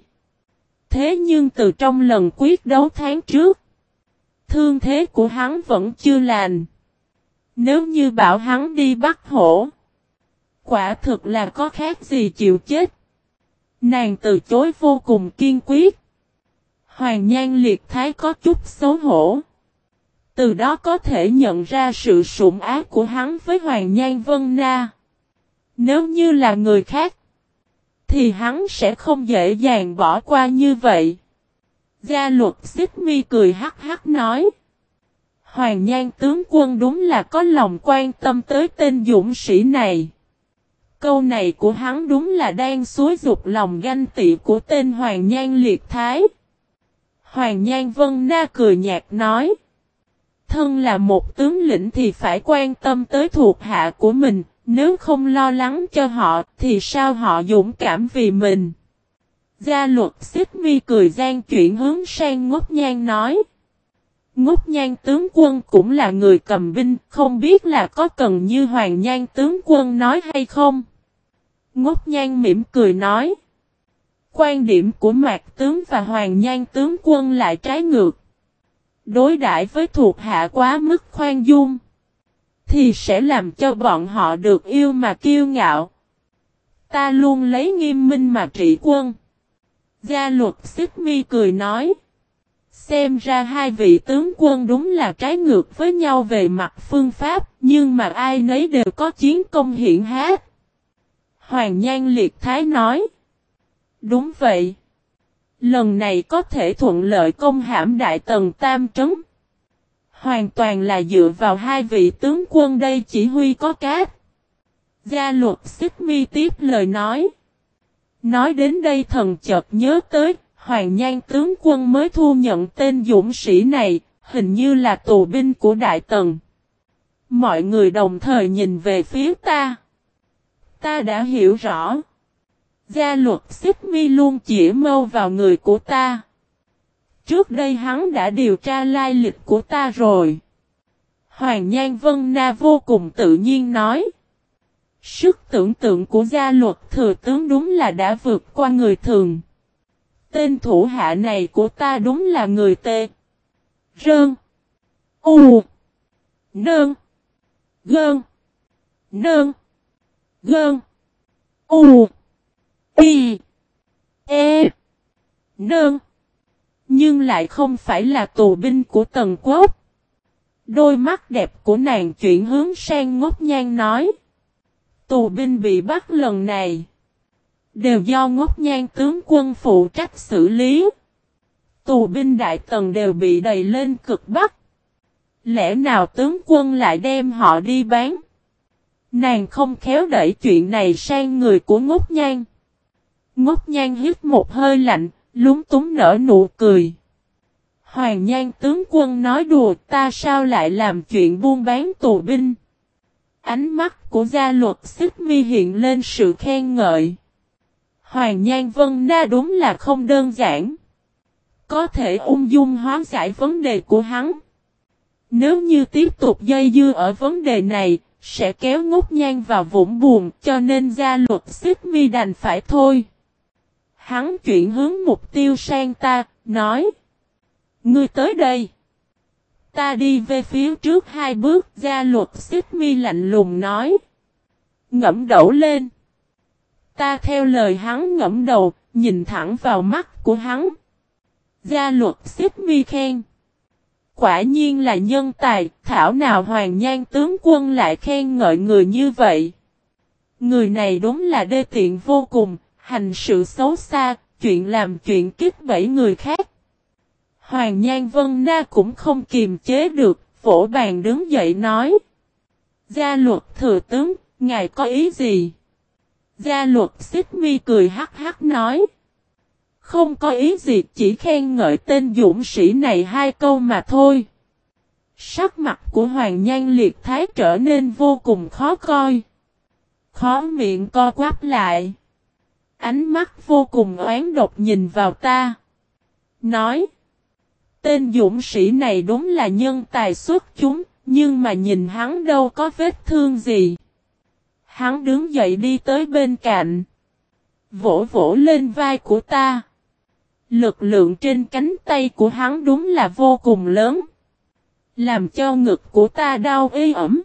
Speaker 1: Thế nhưng từ trong lần quyết đấu tháng trước, thương thế của hắn vẫn chưa lành. Nếu như bảo hắn đi bắt hổ, quả thực là có khác gì chịu chết. Nàng từ chối vô cùng kiên quyết. Hoàng Nhan Liệt Thái có chút xấu hổ. Từ đó có thể nhận ra sự sủng ác của hắn với Hoàng Nhan Vân Na. Nếu như là người khác, thì hắn sẽ không dễ dàng bỏ qua như vậy. Gia luật xích mi cười hắc hắc nói. Hoàng Nhan tướng quân đúng là có lòng quan tâm tới tên dũng sĩ này. Câu này của hắn đúng là đang xúi dục lòng ganh tị của tên Hoàng Nhan liệt thái. Hoàng Nhan Vân Na cười nhạt nói. Thân là một tướng lĩnh thì phải quan tâm tới thuộc hạ của mình, nếu không lo lắng cho họ thì sao họ dũng cảm vì mình. Gia luật xích mi cười gian chuyển hướng sang ngốc nhan nói. Ngốc nhan tướng quân cũng là người cầm binh, không biết là có cần như hoàng nhan tướng quân nói hay không. Ngốc nhan mỉm cười nói. Quan điểm của mạc tướng và hoàng nhan tướng quân lại trái ngược. Đối đãi với thuộc hạ quá mức khoan dung. Thì sẽ làm cho bọn họ được yêu mà kiêu ngạo. Ta luôn lấy nghiêm minh mà trị quân. Gia luật xích mi cười nói. Xem ra hai vị tướng quân đúng là trái ngược với nhau về mặt phương pháp, nhưng mà ai nấy đều có chiến công hiển hát. Hoàng Nhan Liệt Thái nói. Đúng vậy. Lần này có thể thuận lợi công hãm Đại Tần Tam Trấn. Hoàn toàn là dựa vào hai vị tướng quân đây chỉ huy có cát. Gia luật xích mi tiếp lời nói. Nói đến đây thần chợt nhớ tới, Hoàng Nhan tướng quân mới thu nhận tên dũng sĩ này, hình như là tù binh của Đại Tần. Mọi người đồng thời nhìn về phía ta. Ta đã hiểu rõ. Gia luật xích mi luôn chỉ mâu vào người của ta. Trước đây hắn đã điều tra lai lịch của ta rồi. Hoàng Nhan Vân Na vô cùng tự nhiên nói. Sức tưởng tượng của gia luật thừa tướng đúng là đã vượt qua người thường. Tên thủ hạ này của ta đúng là người tê. Rơn. U. Nơn. Gơn. Nơn. Gơn. U. Y. E. Nơn. Nhưng lại không phải là tù binh của tần quốc. Đôi mắt đẹp của nàng chuyển hướng sang ngốc nhan nói. Tù binh bị bắt lần này. Đều do ngốc nhan tướng quân phụ trách xử lý. Tù binh đại tần đều bị đầy lên cực bắc. Lẽ nào tướng quân lại đem họ đi bán? Nàng không khéo đẩy chuyện này sang người của ngốc nhan. Ngốc nhan hít một hơi lạnh, lúng túng nở nụ cười. Hoàng nhan tướng quân nói đùa ta sao lại làm chuyện buôn bán tù binh. Ánh mắt của gia luật xích mi hiện lên sự khen ngợi. Hoàng Nhan Vân Na đúng là không đơn giản. Có thể ung dung hóa giải vấn đề của hắn. Nếu như tiếp tục dây dưa ở vấn đề này, sẽ kéo ngút nhan vào vũng buồn cho nên gia luật xích mi đành phải thôi. Hắn chuyển hướng mục tiêu sang ta, nói. Ngươi tới đây. Ta đi về phía trước hai bước, gia luật xích mi lạnh lùng nói. Ngẫm đổ lên. Ta theo lời hắn ngẫm đầu, nhìn thẳng vào mắt của hắn. Gia luật xích mi khen. Quả nhiên là nhân tài, thảo nào hoàng nhan tướng quân lại khen ngợi người như vậy. Người này đúng là đê tiện vô cùng, hành sự xấu xa, chuyện làm chuyện kích bẫy người khác. Hoàng Nhan Vân Na cũng không kiềm chế được, phổ bàn đứng dậy nói. Gia luật thừa tướng, ngài có ý gì? Gia luật xích mi cười hắc hắc nói. Không có ý gì chỉ khen ngợi tên dũng sĩ này hai câu mà thôi. Sắc mặt của Hoàng Nhan Liệt Thái trở nên vô cùng khó coi. Khó miệng co quắp lại. Ánh mắt vô cùng oán độc nhìn vào ta. Nói. Tên dũng sĩ này đúng là nhân tài xuất chúng, nhưng mà nhìn hắn đâu có vết thương gì. Hắn đứng dậy đi tới bên cạnh. Vỗ vỗ lên vai của ta. Lực lượng trên cánh tay của hắn đúng là vô cùng lớn. Làm cho ngực của ta đau ê ẩm.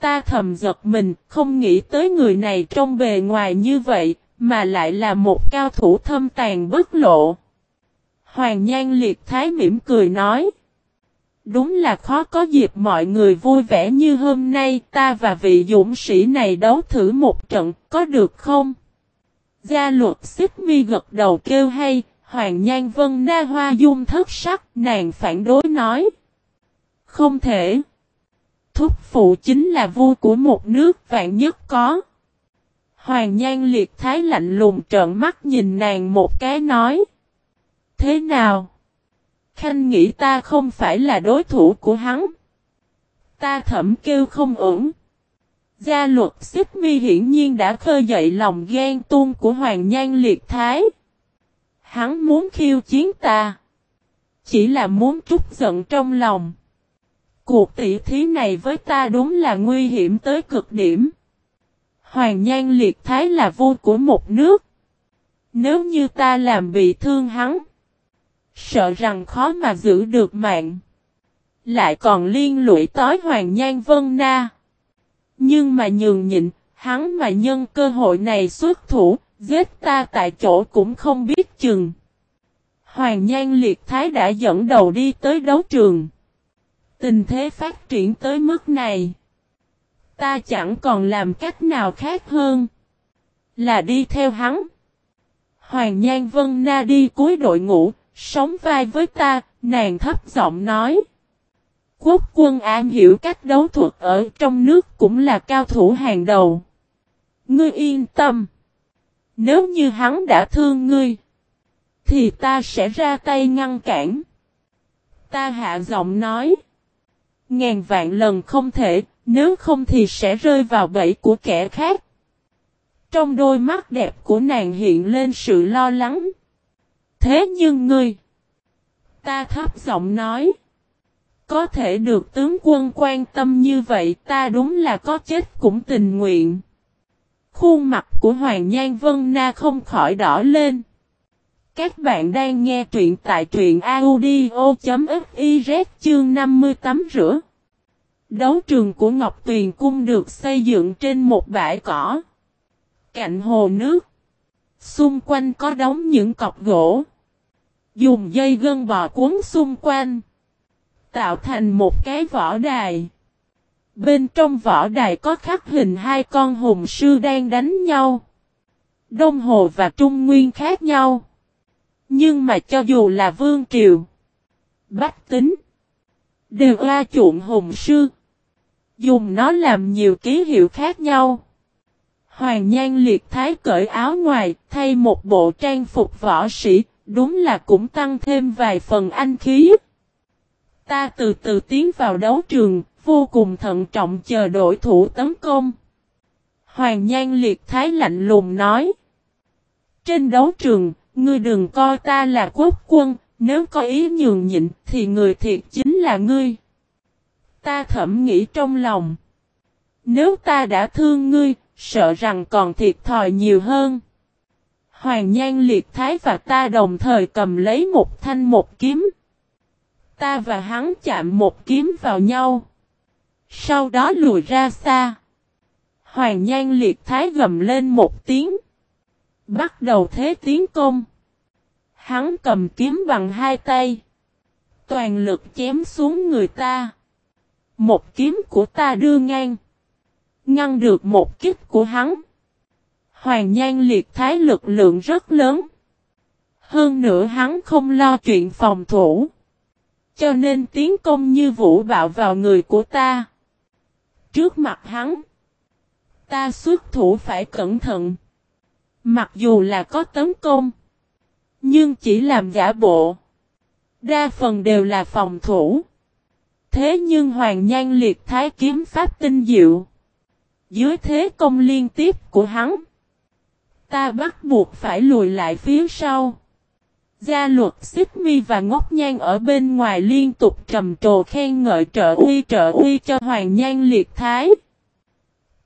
Speaker 1: Ta thầm giật mình, không nghĩ tới người này trong bề ngoài như vậy, mà lại là một cao thủ thâm tàn bất lộ. Hoàng Nhan Liệt Thái mỉm cười nói. Đúng là khó có dịp mọi người vui vẻ như hôm nay ta và vị dũng sĩ này đấu thử một trận, có được không? Gia luật xích mi gật đầu kêu hay, Hoàng Nhan Vân Na Hoa Dung thất sắc, nàng phản đối nói. Không thể. Thúc phụ chính là vua của một nước vạn nhất có. Hoàng Nhan Liệt Thái lạnh lùng trợn mắt nhìn nàng một cái nói. Thế nào? Khanh nghĩ ta không phải là đối thủ của hắn. Ta thẩm kêu không ổn. Gia luật xích mi hiển nhiên đã khơi dậy lòng ghen tuôn của Hoàng Nhan Liệt Thái. Hắn muốn khiêu chiến ta. Chỉ là muốn trút giận trong lòng. Cuộc tỷ thí này với ta đúng là nguy hiểm tới cực điểm. Hoàng Nhan Liệt Thái là vua của một nước. Nếu như ta làm bị thương hắn, sợ rằng khó mà giữ được mạng. Lại còn liên lụy tới Hoàng Nhan Vân Na. Nhưng mà nhường nhịn, hắn mà nhân cơ hội này xuất thủ, giết ta tại chỗ cũng không biết chừng. Hoàng Nhan Liệt Thái đã dẫn đầu đi tới đấu trường. Tình thế phát triển tới mức này. Ta chẳng còn làm cách nào khác hơn. Là đi theo hắn. Hoàng Nhan Vân Na đi cuối đội ngũ, sống vai với ta, nàng thấp giọng nói. Quốc quân an hiểu cách đấu thuật ở trong nước cũng là cao thủ hàng đầu. Ngươi yên tâm. Nếu như hắn đã thương ngươi, thì ta sẽ ra tay ngăn cản. Ta hạ giọng nói. Ngàn vạn lần không thể, nếu không thì sẽ rơi vào bẫy của kẻ khác. Trong đôi mắt đẹp của nàng hiện lên sự lo lắng. Thế nhưng ngươi, ta thấp giọng nói, có thể được tướng quân quan tâm như vậy ta đúng là có chết cũng tình nguyện. Khuôn mặt của Hoàng Nhan Vân Na không khỏi đỏ lên. Các bạn đang nghe truyện tại truyện audio.fiz chương 58 rửa. Đấu trường của Ngọc Tuyền Cung được xây dựng trên một bãi cỏ. Cạnh hồ nước. Xung quanh có đóng những cọc gỗ. Dùng dây gân bò cuốn xung quanh. Tạo thành một cái võ đài. Bên trong võ đài có khắc hình hai con hùng sư đang đánh nhau. Đông Hồ và Trung Nguyên khác nhau. Nhưng mà cho dù là Vương Triều, Bách Tính, đều la chuộng hùng sư. Dùng nó làm nhiều ký hiệu khác nhau. Hoàng Nhan liệt thái cởi áo ngoài, thay một bộ trang phục võ sĩ, đúng là cũng tăng thêm vài phần anh khí. Ta từ từ tiến vào đấu trường, vô cùng thận trọng chờ đội thủ tấn công. Hoàng Nhan liệt thái lạnh lùng nói. Trên đấu trường, ngươi đừng coi ta là quốc quân, nếu có ý nhường nhịn thì người thiệt chính là ngươi. Ta thẩm nghĩ trong lòng. Nếu ta đã thương ngươi, sợ rằng còn thiệt thòi nhiều hơn. Hoàng Nhan liệt thái và ta đồng thời cầm lấy một thanh một kiếm. Ta và hắn chạm một kiếm vào nhau. Sau đó lùi ra xa. Hoàng Nhan liệt thái gầm lên một tiếng. Bắt đầu thế tiến công. Hắn cầm kiếm bằng hai tay. Toàn lực chém xuống người ta. Một kiếm của ta đưa ngang. Ngăn được một kích của hắn. Hoàng Nhan liệt thái lực lượng rất lớn. Hơn nữa hắn không lo chuyện phòng thủ. Cho nên tiến công như vũ bạo vào người của ta. Trước mặt hắn. Ta xuất thủ phải cẩn thận. Mặc dù là có tấn công. Nhưng chỉ làm giả bộ. Đa phần đều là phòng thủ. Thế nhưng Hoàng Nhan liệt thái kiếm pháp tinh diệu. Dưới thế công liên tiếp của hắn. Ta bắt buộc phải lùi lại phía sau. Gia luật xích mi và ngốc nhan ở bên ngoài liên tục trầm trồ khen ngợi trợ uy trợ uy cho Hoàng Nhan liệt thái.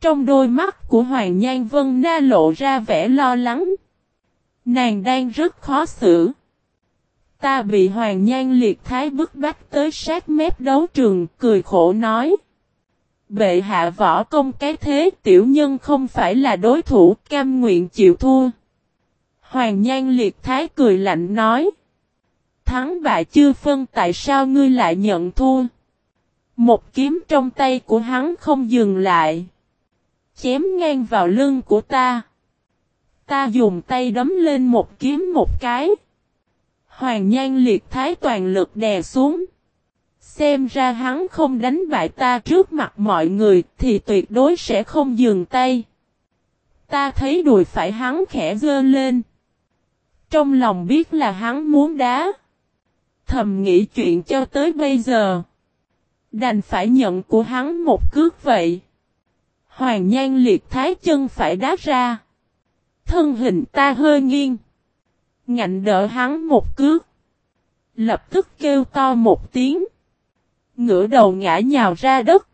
Speaker 1: Trong đôi mắt của Hoàng Nhan Vân Na lộ ra vẻ lo lắng. Nàng đang rất khó xử. Ta bị Hoàng Nhan liệt thái bức bách tới sát mép đấu trường, cười khổ nói. Bệ hạ võ công cái thế tiểu nhân không phải là đối thủ cam nguyện chịu thua. Hoàng Nhan liệt thái cười lạnh nói. Thắng bại chưa phân tại sao ngươi lại nhận thua. Một kiếm trong tay của hắn không dừng lại. Chém ngang vào lưng của ta. Ta dùng tay đấm lên một kiếm một cái. Hoàng Nhan liệt thái toàn lực đè xuống. Xem ra hắn không đánh bại ta trước mặt mọi người thì tuyệt đối sẽ không dừng tay. Ta thấy đùi phải hắn khẽ dơ lên. Trong lòng biết là hắn muốn đá. Thầm nghĩ chuyện cho tới bây giờ. Đành phải nhận của hắn một cước vậy. Hoàng nhan liệt thái chân phải đá ra. Thân hình ta hơi nghiêng. Ngạnh đỡ hắn một cước. Lập tức kêu to một tiếng. Ngửa đầu ngã nhào ra đất.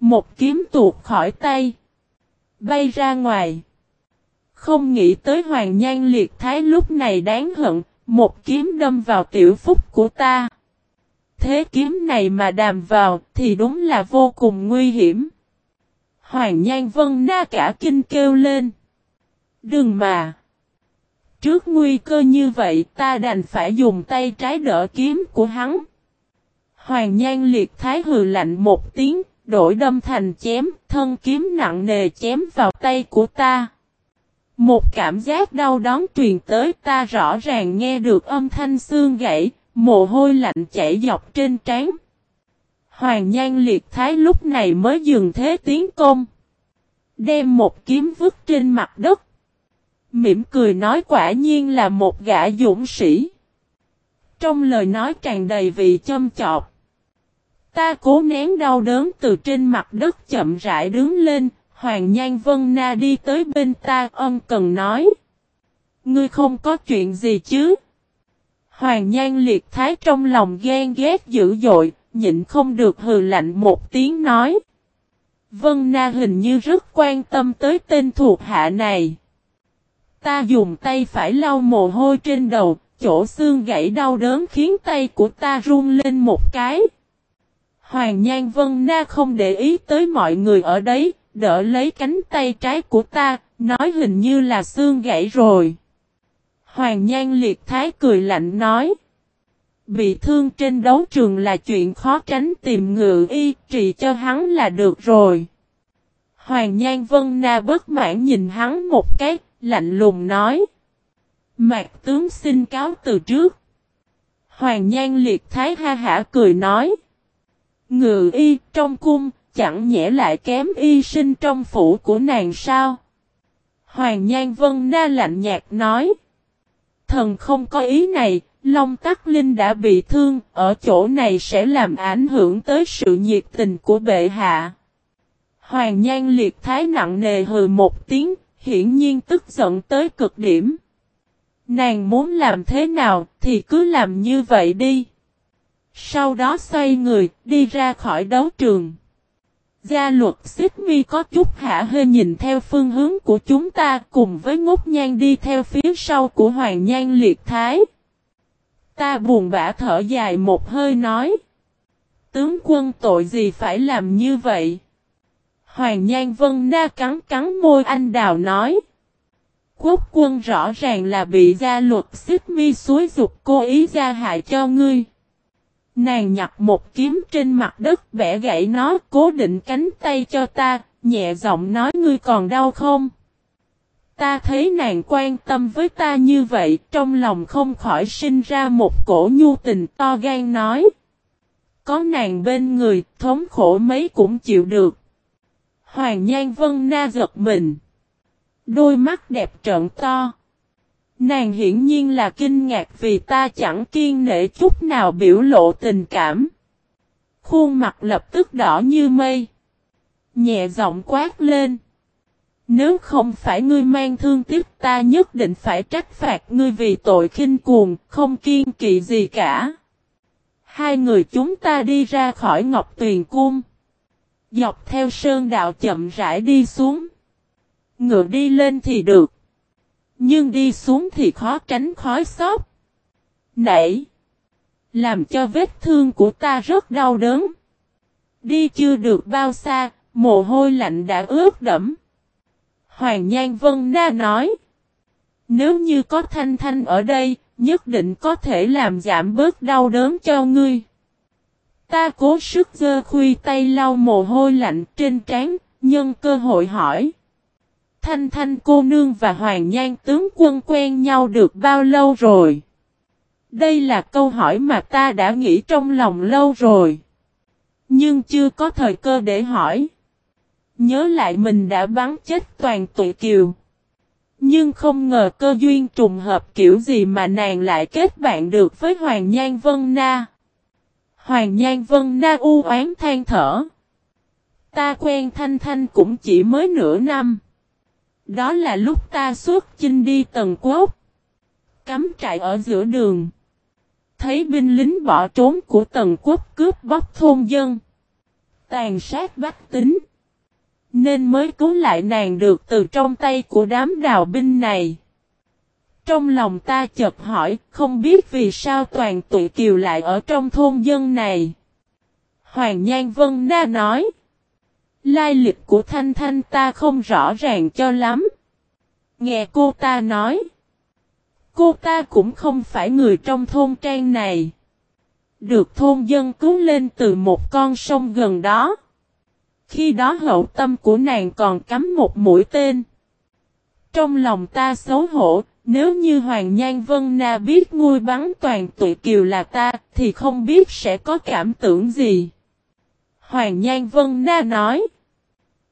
Speaker 1: Một kiếm tuột khỏi tay. Bay ra ngoài. Không nghĩ tới Hoàng Nhan Liệt Thái lúc này đáng hận, một kiếm đâm vào tiểu phúc của ta. Thế kiếm này mà đàm vào thì đúng là vô cùng nguy hiểm. Hoàng Nhan Vân Na cả kinh kêu lên. Đừng mà. Trước nguy cơ như vậy ta đành phải dùng tay trái đỡ kiếm của hắn. Hoàng Nhan liệt thái hừ lạnh một tiếng, đổi đâm thành chém, thân kiếm nặng nề chém vào tay của ta. Một cảm giác đau đớn truyền tới ta rõ ràng nghe được âm thanh xương gãy, mồ hôi lạnh chảy dọc trên trán. Hoàng Nhan liệt thái lúc này mới dừng thế tiến công. Đem một kiếm vứt trên mặt đất. Mỉm cười nói quả nhiên là một gã dũng sĩ. Trong lời nói tràn đầy vị châm chọc. Ta cố nén đau đớn từ trên mặt đất chậm rãi đứng lên, Hoàng Nhan Vân Na đi tới bên ta ân cần nói. Ngươi không có chuyện gì chứ? Hoàng Nhan liệt thái trong lòng ghen ghét dữ dội, nhịn không được hừ lạnh một tiếng nói. Vân Na hình như rất quan tâm tới tên thuộc hạ này. Ta dùng tay phải lau mồ hôi trên đầu, chỗ xương gãy đau đớn khiến tay của ta run lên một cái. Hoàng Nhan Vân Na không để ý tới mọi người ở đấy, đỡ lấy cánh tay trái của ta, nói hình như là xương gãy rồi. Hoàng Nhan Liệt Thái cười lạnh nói. Bị thương trên đấu trường là chuyện khó tránh tìm ngự y trị cho hắn là được rồi. Hoàng Nhan Vân Na bất mãn nhìn hắn một cái, lạnh lùng nói. Mạc tướng xin cáo từ trước. Hoàng Nhan Liệt Thái ha hả cười nói. Ngự y trong cung, chẳng nhẽ lại kém y sinh trong phủ của nàng sao? Hoàng Nhan Vân Na lạnh nhạt nói. Thần không có ý này, Long Tắc Linh đã bị thương, ở chỗ này sẽ làm ảnh hưởng tới sự nhiệt tình của bệ hạ. Hoàng Nhan liệt thái nặng nề hừ một tiếng, hiển nhiên tức giận tới cực điểm. Nàng muốn làm thế nào thì cứ làm như vậy đi. Sau đó xoay người, đi ra khỏi đấu trường. Gia luật xích mi có chút hạ hơi nhìn theo phương hướng của chúng ta cùng với ngút nhan đi theo phía sau của hoàng nhan liệt thái. Ta buồn bã thở dài một hơi nói. Tướng quân tội gì phải làm như vậy? Hoàng Nhan Vân Na cắn cắn môi anh đào nói. Quốc quân rõ ràng là bị gia luật xích mi suối dục cô ý gia hại cho ngươi. Nàng nhặt một kiếm trên mặt đất bẻ gãy nó cố định cánh tay cho ta, nhẹ giọng nói ngươi còn đau không? Ta thấy nàng quan tâm với ta như vậy, trong lòng không khỏi sinh ra một cổ nhu tình to gan nói. Có nàng bên người, thống khổ mấy cũng chịu được. Hoàng Nhan Vân Na giật mình. Đôi mắt đẹp trợn to. Nàng hiển nhiên là kinh ngạc vì ta chẳng kiên nể chút nào biểu lộ tình cảm. Khuôn mặt lập tức đỏ như mây. Nhẹ giọng quát lên. Nếu không phải ngươi mang thương tiếc ta nhất định phải trách phạt ngươi vì tội khinh cuồng, không kiên kỵ gì cả. Hai người chúng ta đi ra khỏi Ngọc Tuyền Cung. Dọc theo sơn đạo chậm rãi đi xuống. Ngựa đi lên thì được. Nhưng đi xuống thì khó tránh khói xót. nảy, Làm cho vết thương của ta rất đau đớn. Đi chưa được bao xa, mồ hôi lạnh đã ướt đẫm. Hoàng Nhan Vân Na nói. Nếu như có Thanh Thanh ở đây, nhất định có thể làm giảm bớt đau đớn cho ngươi. Ta cố sức dơ khuy tay lau mồ hôi lạnh trên trán, nhân cơ hội hỏi. Thanh Thanh cô nương và Hoàng Nhan tướng quân quen nhau được bao lâu rồi? Đây là câu hỏi mà ta đã nghĩ trong lòng lâu rồi. Nhưng chưa có thời cơ để hỏi. Nhớ lại mình đã bắn chết toàn tụi kiều. Nhưng không ngờ cơ duyên trùng hợp kiểu gì mà nàng lại kết bạn được với Hoàng Nhan Vân Na. Hoàng Nhan Vân Na u oán than thở. Ta quen Thanh Thanh cũng chỉ mới nửa năm. Đó là lúc ta xuất chinh đi tầng quốc. Cắm trại ở giữa đường. Thấy binh lính bỏ trốn của tầng quốc cướp bóc thôn dân. Tàn sát bách tính. Nên mới cứu lại nàng được từ trong tay của đám đào binh này. Trong lòng ta chợt hỏi, không biết vì sao toàn tụi kiều lại ở trong thôn dân này. Hoàng Nhan Vân Na nói. Lai lịch của Thanh Thanh ta không rõ ràng cho lắm. Nghe cô ta nói. Cô ta cũng không phải người trong thôn trang này. Được thôn dân cứu lên từ một con sông gần đó. Khi đó hậu tâm của nàng còn cắm một mũi tên. Trong lòng ta xấu hổ, nếu như Hoàng Nhan Vân Na biết ngôi bắn toàn tụi kiều là ta, thì không biết sẽ có cảm tưởng gì. Hoàng Nhan Vân Na nói.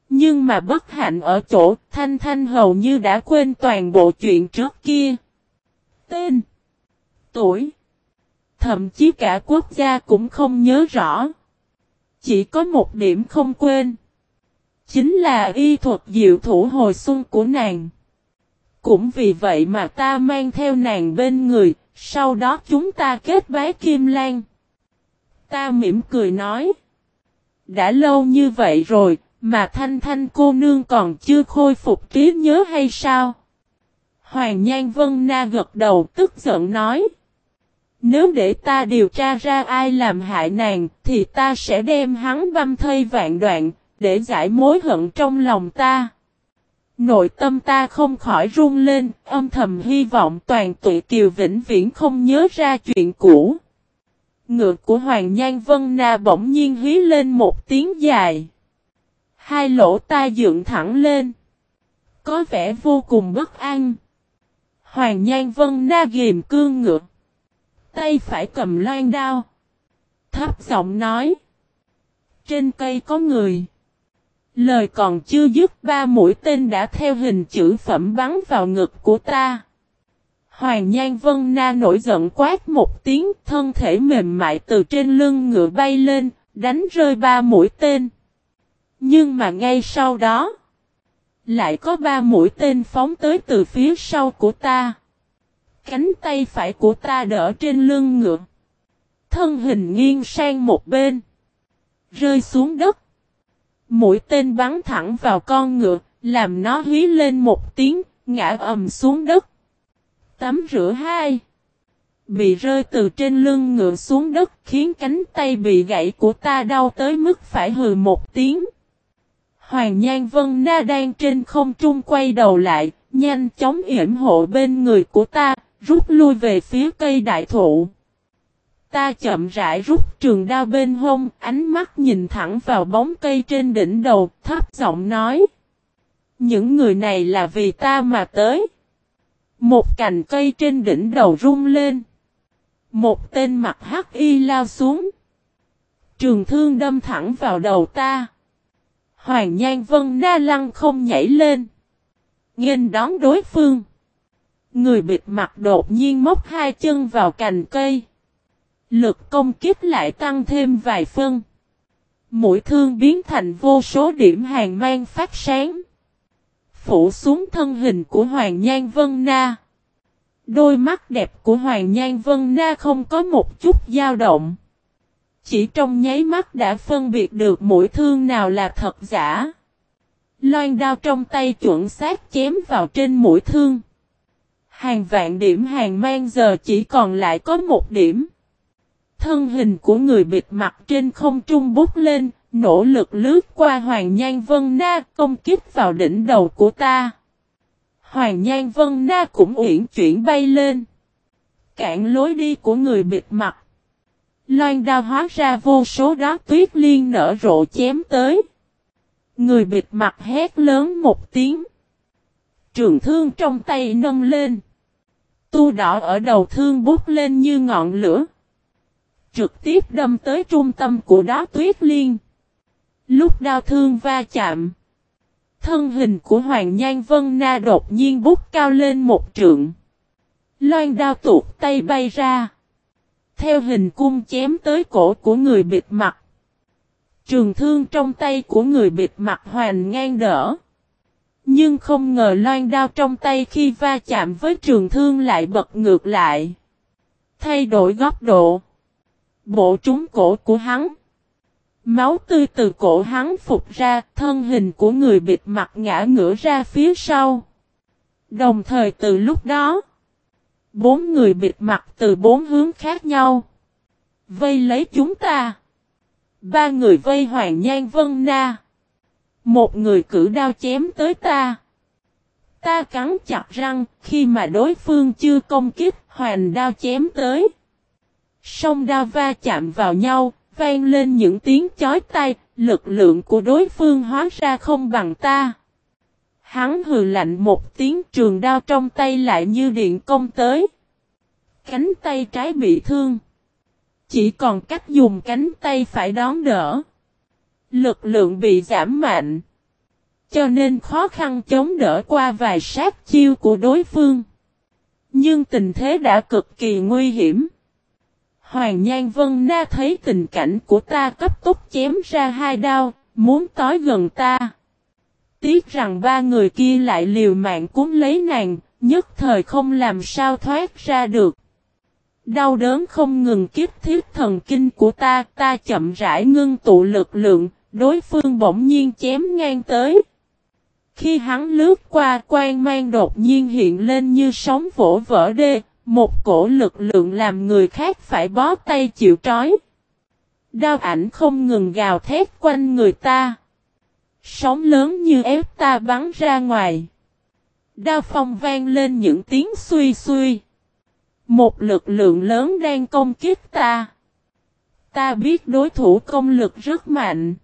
Speaker 1: Nhưng mà bất hạnh ở chỗ Thanh Thanh hầu như đã quên toàn bộ chuyện trước kia. Tên. Tuổi. Thậm chí cả quốc gia cũng không nhớ rõ. Chỉ có một điểm không quên. Chính là y thuật diệu thủ hồi xuân của nàng. Cũng vì vậy mà ta mang theo nàng bên người, sau đó chúng ta kết bái kim lan. Ta mỉm cười nói. Đã lâu như vậy rồi, mà thanh thanh cô nương còn chưa khôi phục trí nhớ hay sao? Hoàng Nhan Vân Na gật đầu tức giận nói. Nếu để ta điều tra ra ai làm hại nàng, thì ta sẽ đem hắn băm thây vạn đoạn, để giải mối hận trong lòng ta. Nội tâm ta không khỏi run lên, âm thầm hy vọng toàn tụi kiều vĩnh viễn không nhớ ra chuyện cũ. Ngựa của Hoàng Nhan Vân Na bỗng nhiên hí lên một tiếng dài. Hai lỗ tai dựng thẳng lên. Có vẻ vô cùng bất an. Hoàng Nhan Vân Na ghiềm cương ngựa. Tay phải cầm loan đao. Thấp giọng nói. Trên cây có người. Lời còn chưa dứt ba mũi tên đã theo hình chữ phẩm bắn vào ngực của ta. Hoàng Nhan Vân Na nổi giận quát một tiếng thân thể mềm mại từ trên lưng ngựa bay lên, đánh rơi ba mũi tên. Nhưng mà ngay sau đó, lại có ba mũi tên phóng tới từ phía sau của ta. Cánh tay phải của ta đỡ trên lưng ngựa. Thân hình nghiêng sang một bên. Rơi xuống đất. Mũi tên bắn thẳng vào con ngựa, làm nó hí lên một tiếng, ngã ầm xuống đất. Tắm rửa hai. Bị rơi từ trên lưng ngựa xuống đất khiến cánh tay bị gãy của ta đau tới mức phải hừ một tiếng. Hoàng Nhan Vân Na đang trên không trung quay đầu lại, nhanh chóng yểm hộ bên người của ta, rút lui về phía cây đại thụ. Ta chậm rãi rút trường đao bên hông, ánh mắt nhìn thẳng vào bóng cây trên đỉnh đầu, thấp giọng nói. Những người này là vì ta mà tới. Một cành cây trên đỉnh đầu rung lên. Một tên mặt hắc y lao xuống. Trường thương đâm thẳng vào đầu ta. Hoàng Nhan Vân Na Lăng không nhảy lên. Nghênh đón đối phương. Người bịt mặt đột nhiên móc hai chân vào cành cây. Lực công kích lại tăng thêm vài phân. Mũi thương biến thành vô số điểm hàng mang phát sáng. Phủ xuống thân hình của Hoàng Nhan Vân Na. Đôi mắt đẹp của Hoàng Nhan Vân Na không có một chút dao động. Chỉ trong nháy mắt đã phân biệt được mũi thương nào là thật giả. Loan đao trong tay chuẩn xác chém vào trên mũi thương. Hàng vạn điểm hàng mang giờ chỉ còn lại có một điểm. Thân hình của người bịt mặt trên không trung bút lên, nỗ lực lướt qua Hoàng Nhan Vân Na công kích vào đỉnh đầu của ta. Hoàng Nhan Vân Na cũng uyển chuyển bay lên. Cản lối đi của người bịt mặt. Loan đao hóa ra vô số đó tuyết liên nở rộ chém tới. Người bịt mặt hét lớn một tiếng. Trường thương trong tay nâng lên. Tu đỏ ở đầu thương bút lên như ngọn lửa. Trực tiếp đâm tới trung tâm của đá tuyết liên. Lúc đao thương va chạm. Thân hình của Hoàng Nhan Vân Na đột nhiên bút cao lên một trượng. Loan đao tuột tay bay ra. Theo hình cung chém tới cổ của người bịt mặt. Trường thương trong tay của người bịt mặt hoàn ngang đỡ. Nhưng không ngờ loan đao trong tay khi va chạm với trường thương lại bật ngược lại. Thay đổi góc độ. Bộ trúng cổ của hắn. Máu tươi từ cổ hắn phục ra, thân hình của người bịt mặt ngã ngửa ra phía sau. Đồng thời từ lúc đó, bốn người bịt mặt từ bốn hướng khác nhau. Vây lấy chúng ta. Ba người vây Hoàng Nhan Vân Na. Một người cử đao chém tới ta. Ta cắn chặt răng, khi mà đối phương chưa công kích, hoàn đao chém tới. Song đao va chạm vào nhau, vang lên những tiếng chói tai, lực lượng của đối phương hóa ra không bằng ta. Hắn hừ lạnh một tiếng trường đao trong tay lại như điện công tới. Cánh tay trái bị thương. Chỉ còn cách dùng cánh tay phải đón đỡ. Lực lượng bị giảm mạnh. Cho nên khó khăn chống đỡ qua vài sát chiêu của đối phương. Nhưng tình thế đã cực kỳ nguy hiểm. Hoàng Nhan Vân Na thấy tình cảnh của ta cấp tốc chém ra hai đao, muốn tối gần ta. Tiếc rằng ba người kia lại liều mạng cúng lấy nàng, nhất thời không làm sao thoát ra được. Đau đớn không ngừng kiếp thiết thần kinh của ta, ta chậm rãi ngưng tụ lực lượng, đối phương bỗng nhiên chém ngang tới. Khi hắn lướt qua quan mang đột nhiên hiện lên như sóng vỗ vỡ đê, một cổ lực lượng làm người khác phải bó tay chịu trói. Đao ảnh không ngừng gào thét quanh người ta. Sóng lớn như ép ta bắn ra ngoài. Đao phong vang lên những tiếng suy suy. Một lực lượng lớn đang công kích ta. Ta biết đối thủ công lực rất mạnh.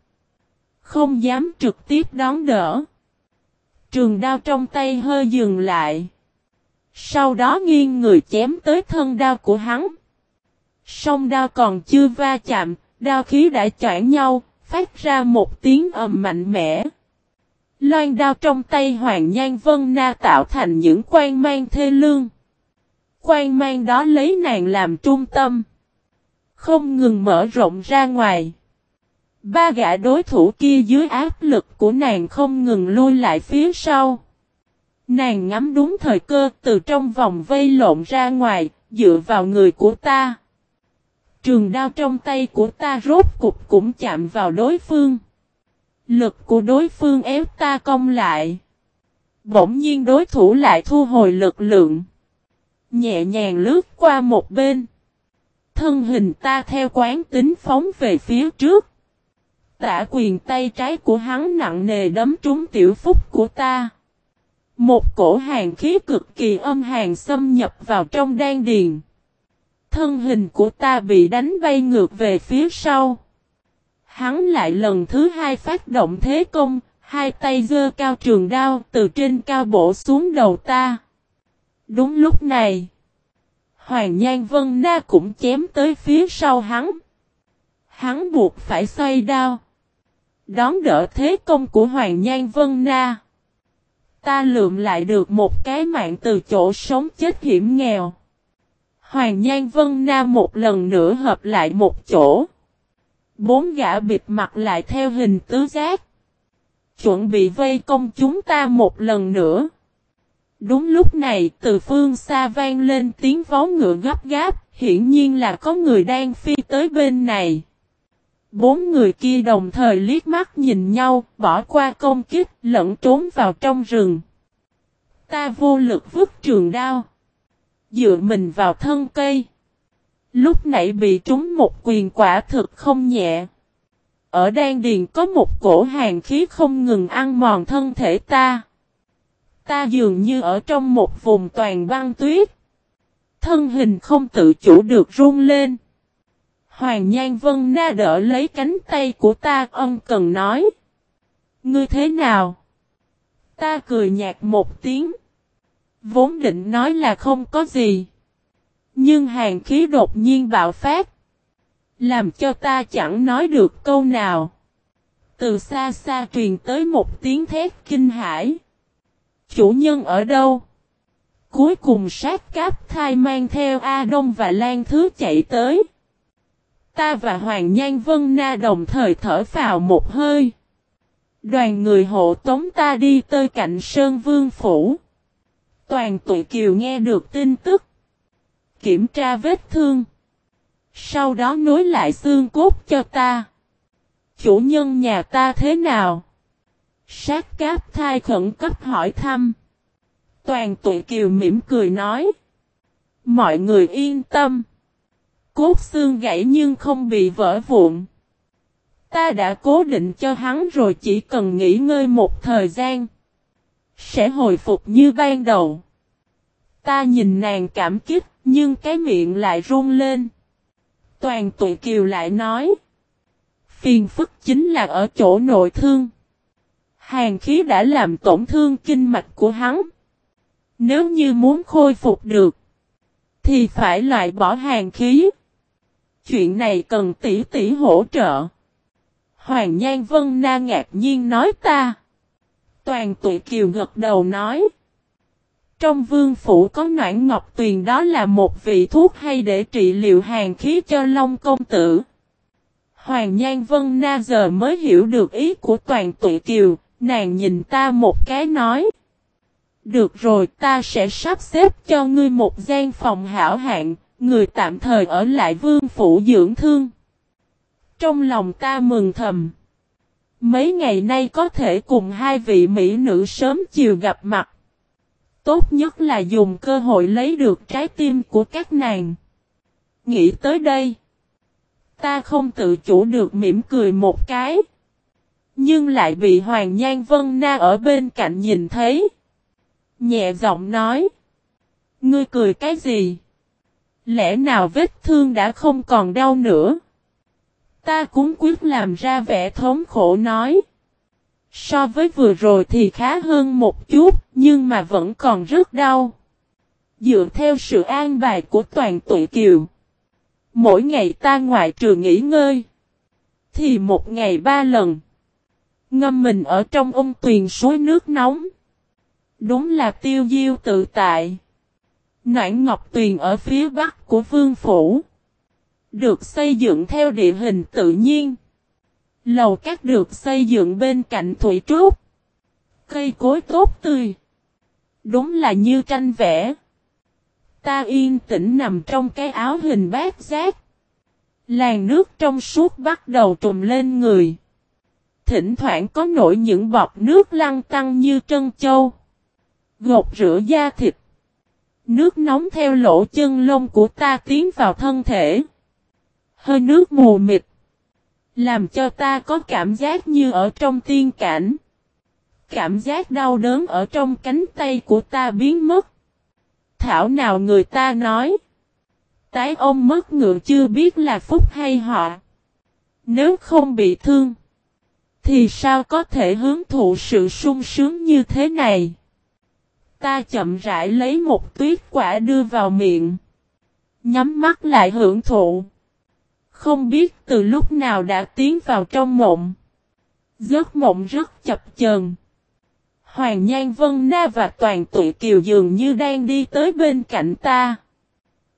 Speaker 1: Không dám trực tiếp đón đỡ. Trường đao trong tay hơi dừng lại. Sau đó nghiêng người chém tới thân đao của hắn. Song đao còn chưa va chạm, đao khí đã choảng nhau, phát ra một tiếng ầm mạnh mẽ. Loan đao trong tay Hoàng Nhan Vân Na tạo thành những quan mang thê lương. Quan mang đó lấy nàng làm trung tâm. Không ngừng mở rộng ra ngoài. Ba gã đối thủ kia dưới áp lực của nàng không ngừng lui lại phía sau. Nàng ngắm đúng thời cơ từ trong vòng vây lộn ra ngoài, dựa vào người của ta. Trường đao trong tay của ta rốt cục cũng chạm vào đối phương. Lực của đối phương ép ta công lại. Bỗng nhiên đối thủ lại thu hồi lực lượng. Nhẹ nhàng lướt qua một bên. Thân hình ta theo quán tính phóng về phía trước. Tả quyền tay trái của hắn nặng nề đấm trúng tiểu phúc của ta. Một cổ hàng khí cực kỳ âm hàn xâm nhập vào trong đan điền. Thân hình của ta bị đánh bay ngược về phía sau. Hắn lại lần thứ hai phát động thế công, hai tay giơ cao trường đao từ trên cao bổ xuống đầu ta. Đúng lúc này, Hoàng Nhan Vân Na cũng chém tới phía sau hắn. Hắn buộc phải xoay đao. Đón đỡ thế công của Hoàng Nhan Vân Na. Ta lượm lại được một cái mạng từ chỗ sống chết hiểm nghèo. Hoàng Nhan Vân Nam một lần nữa hợp lại một chỗ. Bốn gã bịt mặt lại theo hình tứ giác. Chuẩn bị vây công chúng ta một lần nữa. Đúng lúc này từ phương xa vang lên tiếng vó ngựa gấp gáp, hiển nhiên là có người đang phi tới bên này. Bốn người kia đồng thời liếc mắt nhìn nhau, bỏ qua công kích, lẫn trốn vào trong rừng. Ta vô lực vứt trường đao. Dựa mình vào thân cây. Lúc nãy bị trúng một quyền quả thực không nhẹ. Ở đan điền có một cổ hàng khí không ngừng ăn mòn thân thể ta. Ta dường như ở trong một vùng toàn băng tuyết. Thân hình không tự chủ được run lên. Hoàng Nhan Vân Na đỡ lấy cánh tay của ta, ân cần nói. Ngươi thế nào? Ta cười nhạt một tiếng. Vốn định nói là không có gì. Nhưng hàng khí đột nhiên bạo phát. Làm cho ta chẳng nói được câu nào. Từ xa xa truyền tới một tiếng thét kinh hãi. Chủ nhân ở đâu? Cuối cùng sát cáp thai mang theo A Đông và Lan Thứ chạy tới. Ta và Hoàng Nhan Vân Na đồng thời thở vào một hơi. Đoàn người hộ tống ta đi tới cạnh Sơn Vương Phủ. Toàn tụi kiều nghe được tin tức. Kiểm tra vết thương. Sau đó nối lại xương cốt cho ta. chủ nhân nhà ta thế nào? Sát cáp thai khẩn cấp hỏi thăm. Toàn tụi kiều mỉm cười nói. Mọi người yên tâm. Cốt xương gãy nhưng không bị vỡ vụn. Ta đã cố định cho hắn rồi chỉ cần nghỉ ngơi một thời gian. Sẽ hồi phục như ban đầu. Ta nhìn nàng cảm kích, nhưng cái miệng lại run lên. Toàn tụi kiều lại nói. Phiền phức chính là ở chỗ nội thương. Hàng khí đã làm tổn thương kinh mạch của hắn. Nếu như muốn khôi phục được, thì phải loại bỏ hàng khí. Chuyện này cần tỷ tỷ hỗ trợ. Hoàng Nhan Vân Na ngạc nhiên nói ta. Toàn tụi kiều gật đầu nói. Trong vương phủ có noãn ngọc tuyền đó là một vị thuốc hay để trị liệu hàng khí cho Long Công Tử. Hoàng Nhan Vân Na giờ mới hiểu được ý của toàn tụi kiều, nàng nhìn ta một cái nói. Được rồi ta sẽ sắp xếp cho ngươi một gian phòng hảo hạng, người tạm thời ở lại vương phủ dưỡng thương. Trong lòng ta mừng thầm. Mấy ngày nay có thể cùng hai vị mỹ nữ sớm chiều gặp mặt. Tốt nhất là dùng cơ hội lấy được trái tim của các nàng. Nghĩ tới đây. Ta không tự chủ được mỉm cười một cái. Nhưng lại bị Hoàng Nhan Vân Na ở bên cạnh nhìn thấy. Nhẹ giọng nói. Ngươi cười cái gì? Lẽ nào vết thương đã không còn đau nữa? Ta cũng quyết làm ra vẻ thống khổ nói. So với vừa rồi thì khá hơn một chút, nhưng mà vẫn còn rất đau. Dựa theo sự an bài của toàn tụi kiều. Mỗi ngày ta ngoại trừ nghỉ ngơi. Thì một ngày ba lần. Ngâm mình ở trong ung tuyền suối nước nóng. Đúng là tiêu diêu tự tại. Noãn Ngọc Tuyền ở phía bắc của Vương Phủ. Được xây dựng theo địa hình tự nhiên. Lầu các được xây dựng bên cạnh thủy trúc. Cây cối tốt tươi. Đúng là như tranh vẽ. Ta yên tĩnh nằm trong cái áo hình bát giác. Làn nước trong suốt bắt đầu trùm lên người. Thỉnh thoảng có nổi những bọt nước lăn tăng như trân châu. Gột rửa da thịt. Nước nóng theo lỗ chân lông của ta tiến vào thân thể. Hơi nước mù mịt. Làm cho ta có cảm giác như ở trong tiên cảnh. Cảm giác đau đớn ở trong cánh tay của ta biến mất. Thảo nào người ta nói. Tái ông mất ngựa chưa biết là phúc hay họ. Nếu không bị thương. Thì sao có thể hướng thụ sự sung sướng như thế này? Ta chậm rãi lấy một tuyết quả đưa vào miệng. Nhắm mắt lại hưởng thụ. Không biết từ lúc nào đã tiến vào trong mộng. Giấc mộng rất chập chờn. Hoàng Nhan Vân Na và toàn Tụy kiều dường như đang đi tới bên cạnh ta.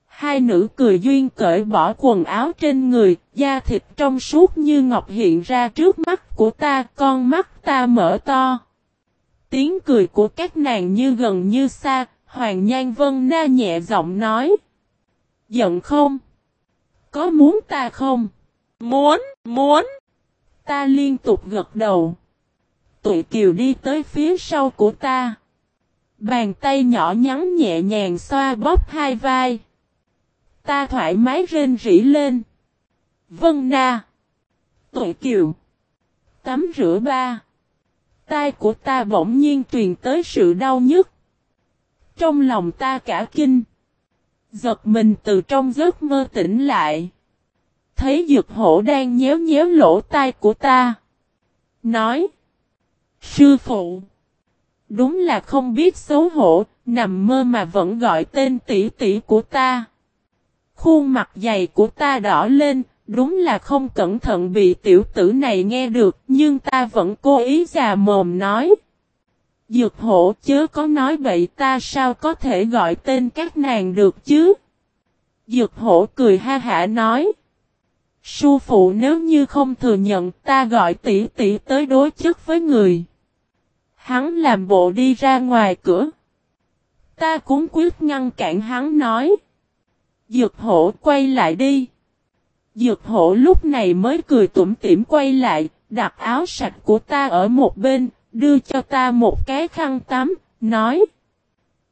Speaker 1: Hai nữ cười duyên cởi bỏ quần áo trên người, da thịt trong suốt như ngọc hiện ra trước mắt của ta, con mắt ta mở to. Tiếng cười của các nàng như gần như xa, Hoàng Nhan Vân Na nhẹ giọng nói. Giận không? Có muốn ta không? Muốn, muốn. Ta liên tục gật đầu. Tụi kiều đi tới phía sau của ta. Bàn tay nhỏ nhắn nhẹ nhàng xoa bóp hai vai. Ta thoải mái rên rỉ lên. Vân na. Tụi kiều. Tắm rửa ba. Tai của ta bỗng nhiên truyền tới sự đau nhức. Trong lòng ta cả kinh. Giật mình từ trong giấc mơ tỉnh lại. Thấy dược hổ đang nhéo nhéo lỗ tai của ta. Nói. Sư phụ. Đúng là không biết xấu hổ, nằm mơ mà vẫn gọi tên tỷ tỷ của ta. Khuôn mặt dày của ta đỏ lên, đúng là không cẩn thận bị tiểu tử này nghe được, nhưng ta vẫn cố ý già mồm nói. Dược hổ chớ có nói bậy ta sao có thể gọi tên các nàng được chứ? Dược hổ cười ha hả nói. Sư phụ nếu như không thừa nhận ta gọi tỷ tỷ tới đối chất với người. Hắn làm bộ đi ra ngoài cửa. Ta cũng quyết ngăn cản hắn nói. Dược hổ quay lại đi. Dược hổ lúc này mới cười tủm tỉm quay lại, đặt áo sạch của ta ở một bên, đưa cho ta một cái khăn tắm, nói.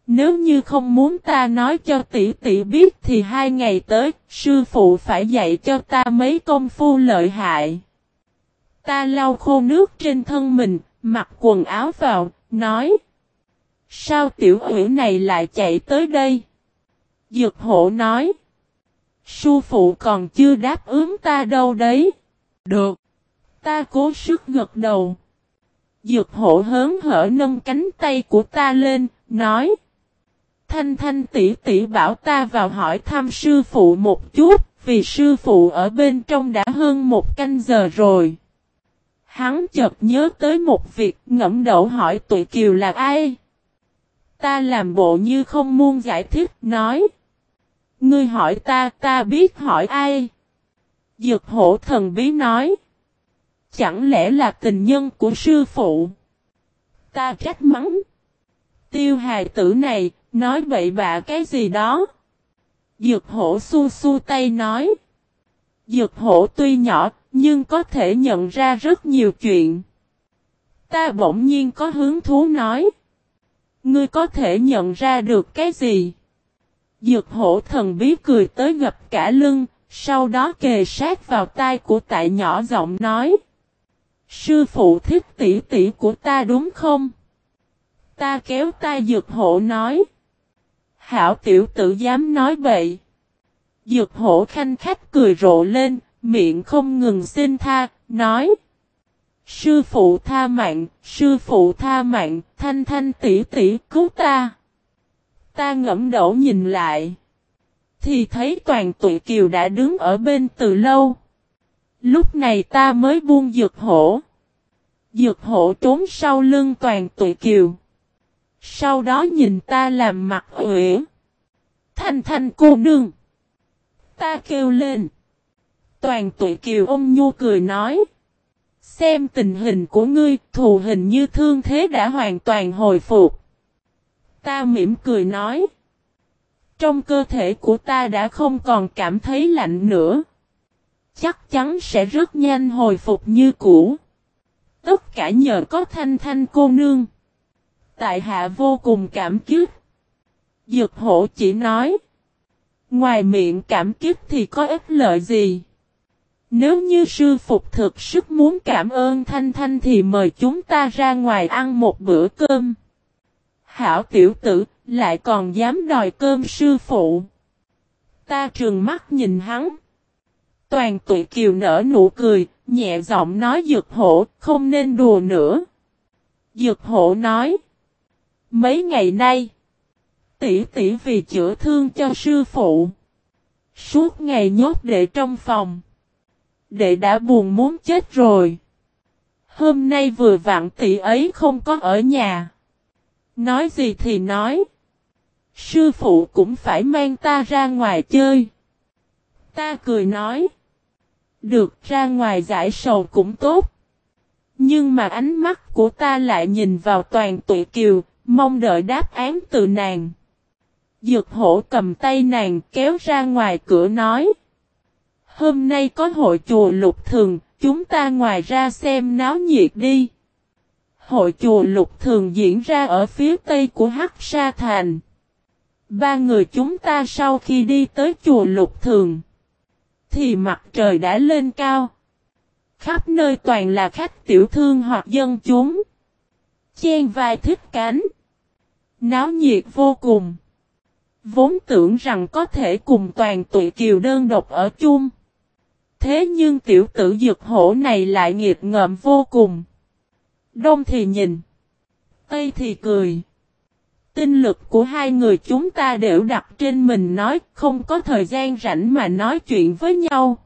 Speaker 1: Nếu như không muốn ta nói cho tỷ tỷ biết thì hai ngày tới, sư phụ phải dạy cho ta mấy công phu lợi hại. Ta lau khô nước trên thân mình, mặc quần áo vào, nói. Sao tiểu hữu này lại chạy tới đây? Dược hộ nói. Sư phụ còn chưa đáp ứng ta đâu đấy. Được. Ta cố sức gật đầu. Dược hộ hớn hở nâng cánh tay của ta lên, nói. Thanh thanh tỷ tỷ bảo ta vào hỏi thăm sư phụ một chút, vì sư phụ ở bên trong đã hơn một canh giờ rồi. Hắn chợt nhớ tới một việc ngẫm đầu hỏi tụi kiều là ai. Ta làm bộ như không muốn giải thích, nói. Ngươi hỏi ta, ta biết hỏi ai. Dược hổ thần bí nói. Chẳng lẽ là tình nhân của sư phụ? Ta trách mắng. Tiêu hài tử này, nói bậy bạ cái gì đó. Dược hổ su su tay nói. Dược hổ tuy nhỏ, nhưng có thể nhận ra rất nhiều chuyện. Ta bỗng nhiên có hứng thú nói. Ngươi có thể nhận ra được cái gì? Dược hổ thần bí cười tới gập cả lưng, sau đó kề sát vào tai của tại nhỏ giọng nói. Sư phụ thích tỷ tỷ của ta đúng không? Ta kéo tay dược hộ nói. Hảo tiểu tử dám nói bậy. Dược hổ khanh khách cười rộ lên, miệng không ngừng xin tha, nói. Sư phụ tha mạng, sư phụ tha mạng, thanh thanh tỷ tỷ cứu ta. Ta ngẫm đổ nhìn lại. Thì thấy toàn tụi kiều đã đứng ở bên từ lâu. Lúc này ta mới buông dược hổ. Dược hổ trốn sau lưng toàn tụi kiều. Sau đó nhìn ta làm mặt ủy. Thanh thanh cô nương. Ta kêu lên. Toàn tụi kiều ông nhu cười nói. Xem tình hình của ngươi, thù hình như thương thế đã hoàn toàn hồi phục. Ta mỉm cười nói. Trong cơ thể của ta đã không còn cảm thấy lạnh nữa. Chắc chắn sẽ rất nhanh hồi phục như cũ. Tất cả nhờ có thanh thanh cô nương. Tại hạ vô cùng cảm kích. Dược hổ chỉ nói. Ngoài miệng cảm kích thì có ích lợi gì? Nếu như sư phục thực sức muốn cảm ơn Thanh Thanh thì mời chúng ta ra ngoài ăn một bữa cơm. Hảo tiểu tử, lại còn dám đòi cơm sư phụ. Ta trường mắt nhìn hắn. Toàn tụi kiều nở nụ cười, nhẹ giọng nói dược hộ, không nên đùa nữa. Dược hộ nói. Mấy ngày nay, tỷ tỷ vì chữa thương cho sư phụ. Suốt ngày nhốt đệ trong phòng. Đệ đã buồn muốn chết rồi. Hôm nay vừa vặn tỷ ấy không có ở nhà. Nói gì thì nói. Sư phụ cũng phải mang ta ra ngoài chơi. Ta cười nói. Được ra ngoài giải sầu cũng tốt. Nhưng mà ánh mắt của ta lại nhìn vào toàn tụi kiều, mong đợi đáp án từ nàng. Dược hổ cầm tay nàng kéo ra ngoài cửa nói. Hôm nay có hội chùa lục thường, chúng ta ngoài ra xem náo nhiệt đi. Hội chùa lục thường diễn ra ở phía tây của Hắc Sa Thành. Ba người chúng ta sau khi đi tới chùa lục thường, thì mặt trời đã lên cao. Khắp nơi toàn là khách tiểu thương hoặc dân chúng. Chen vai thích cánh. Náo nhiệt vô cùng. Vốn tưởng rằng có thể cùng toàn tụi kiều đơn độc ở chung. Thế nhưng tiểu tử dược hổ này lại nghiệt ngợm vô cùng. Đông thì nhìn. Tây thì cười. Tinh lực của hai người chúng ta đều đặt trên mình nói, không có thời gian rảnh mà nói chuyện với nhau.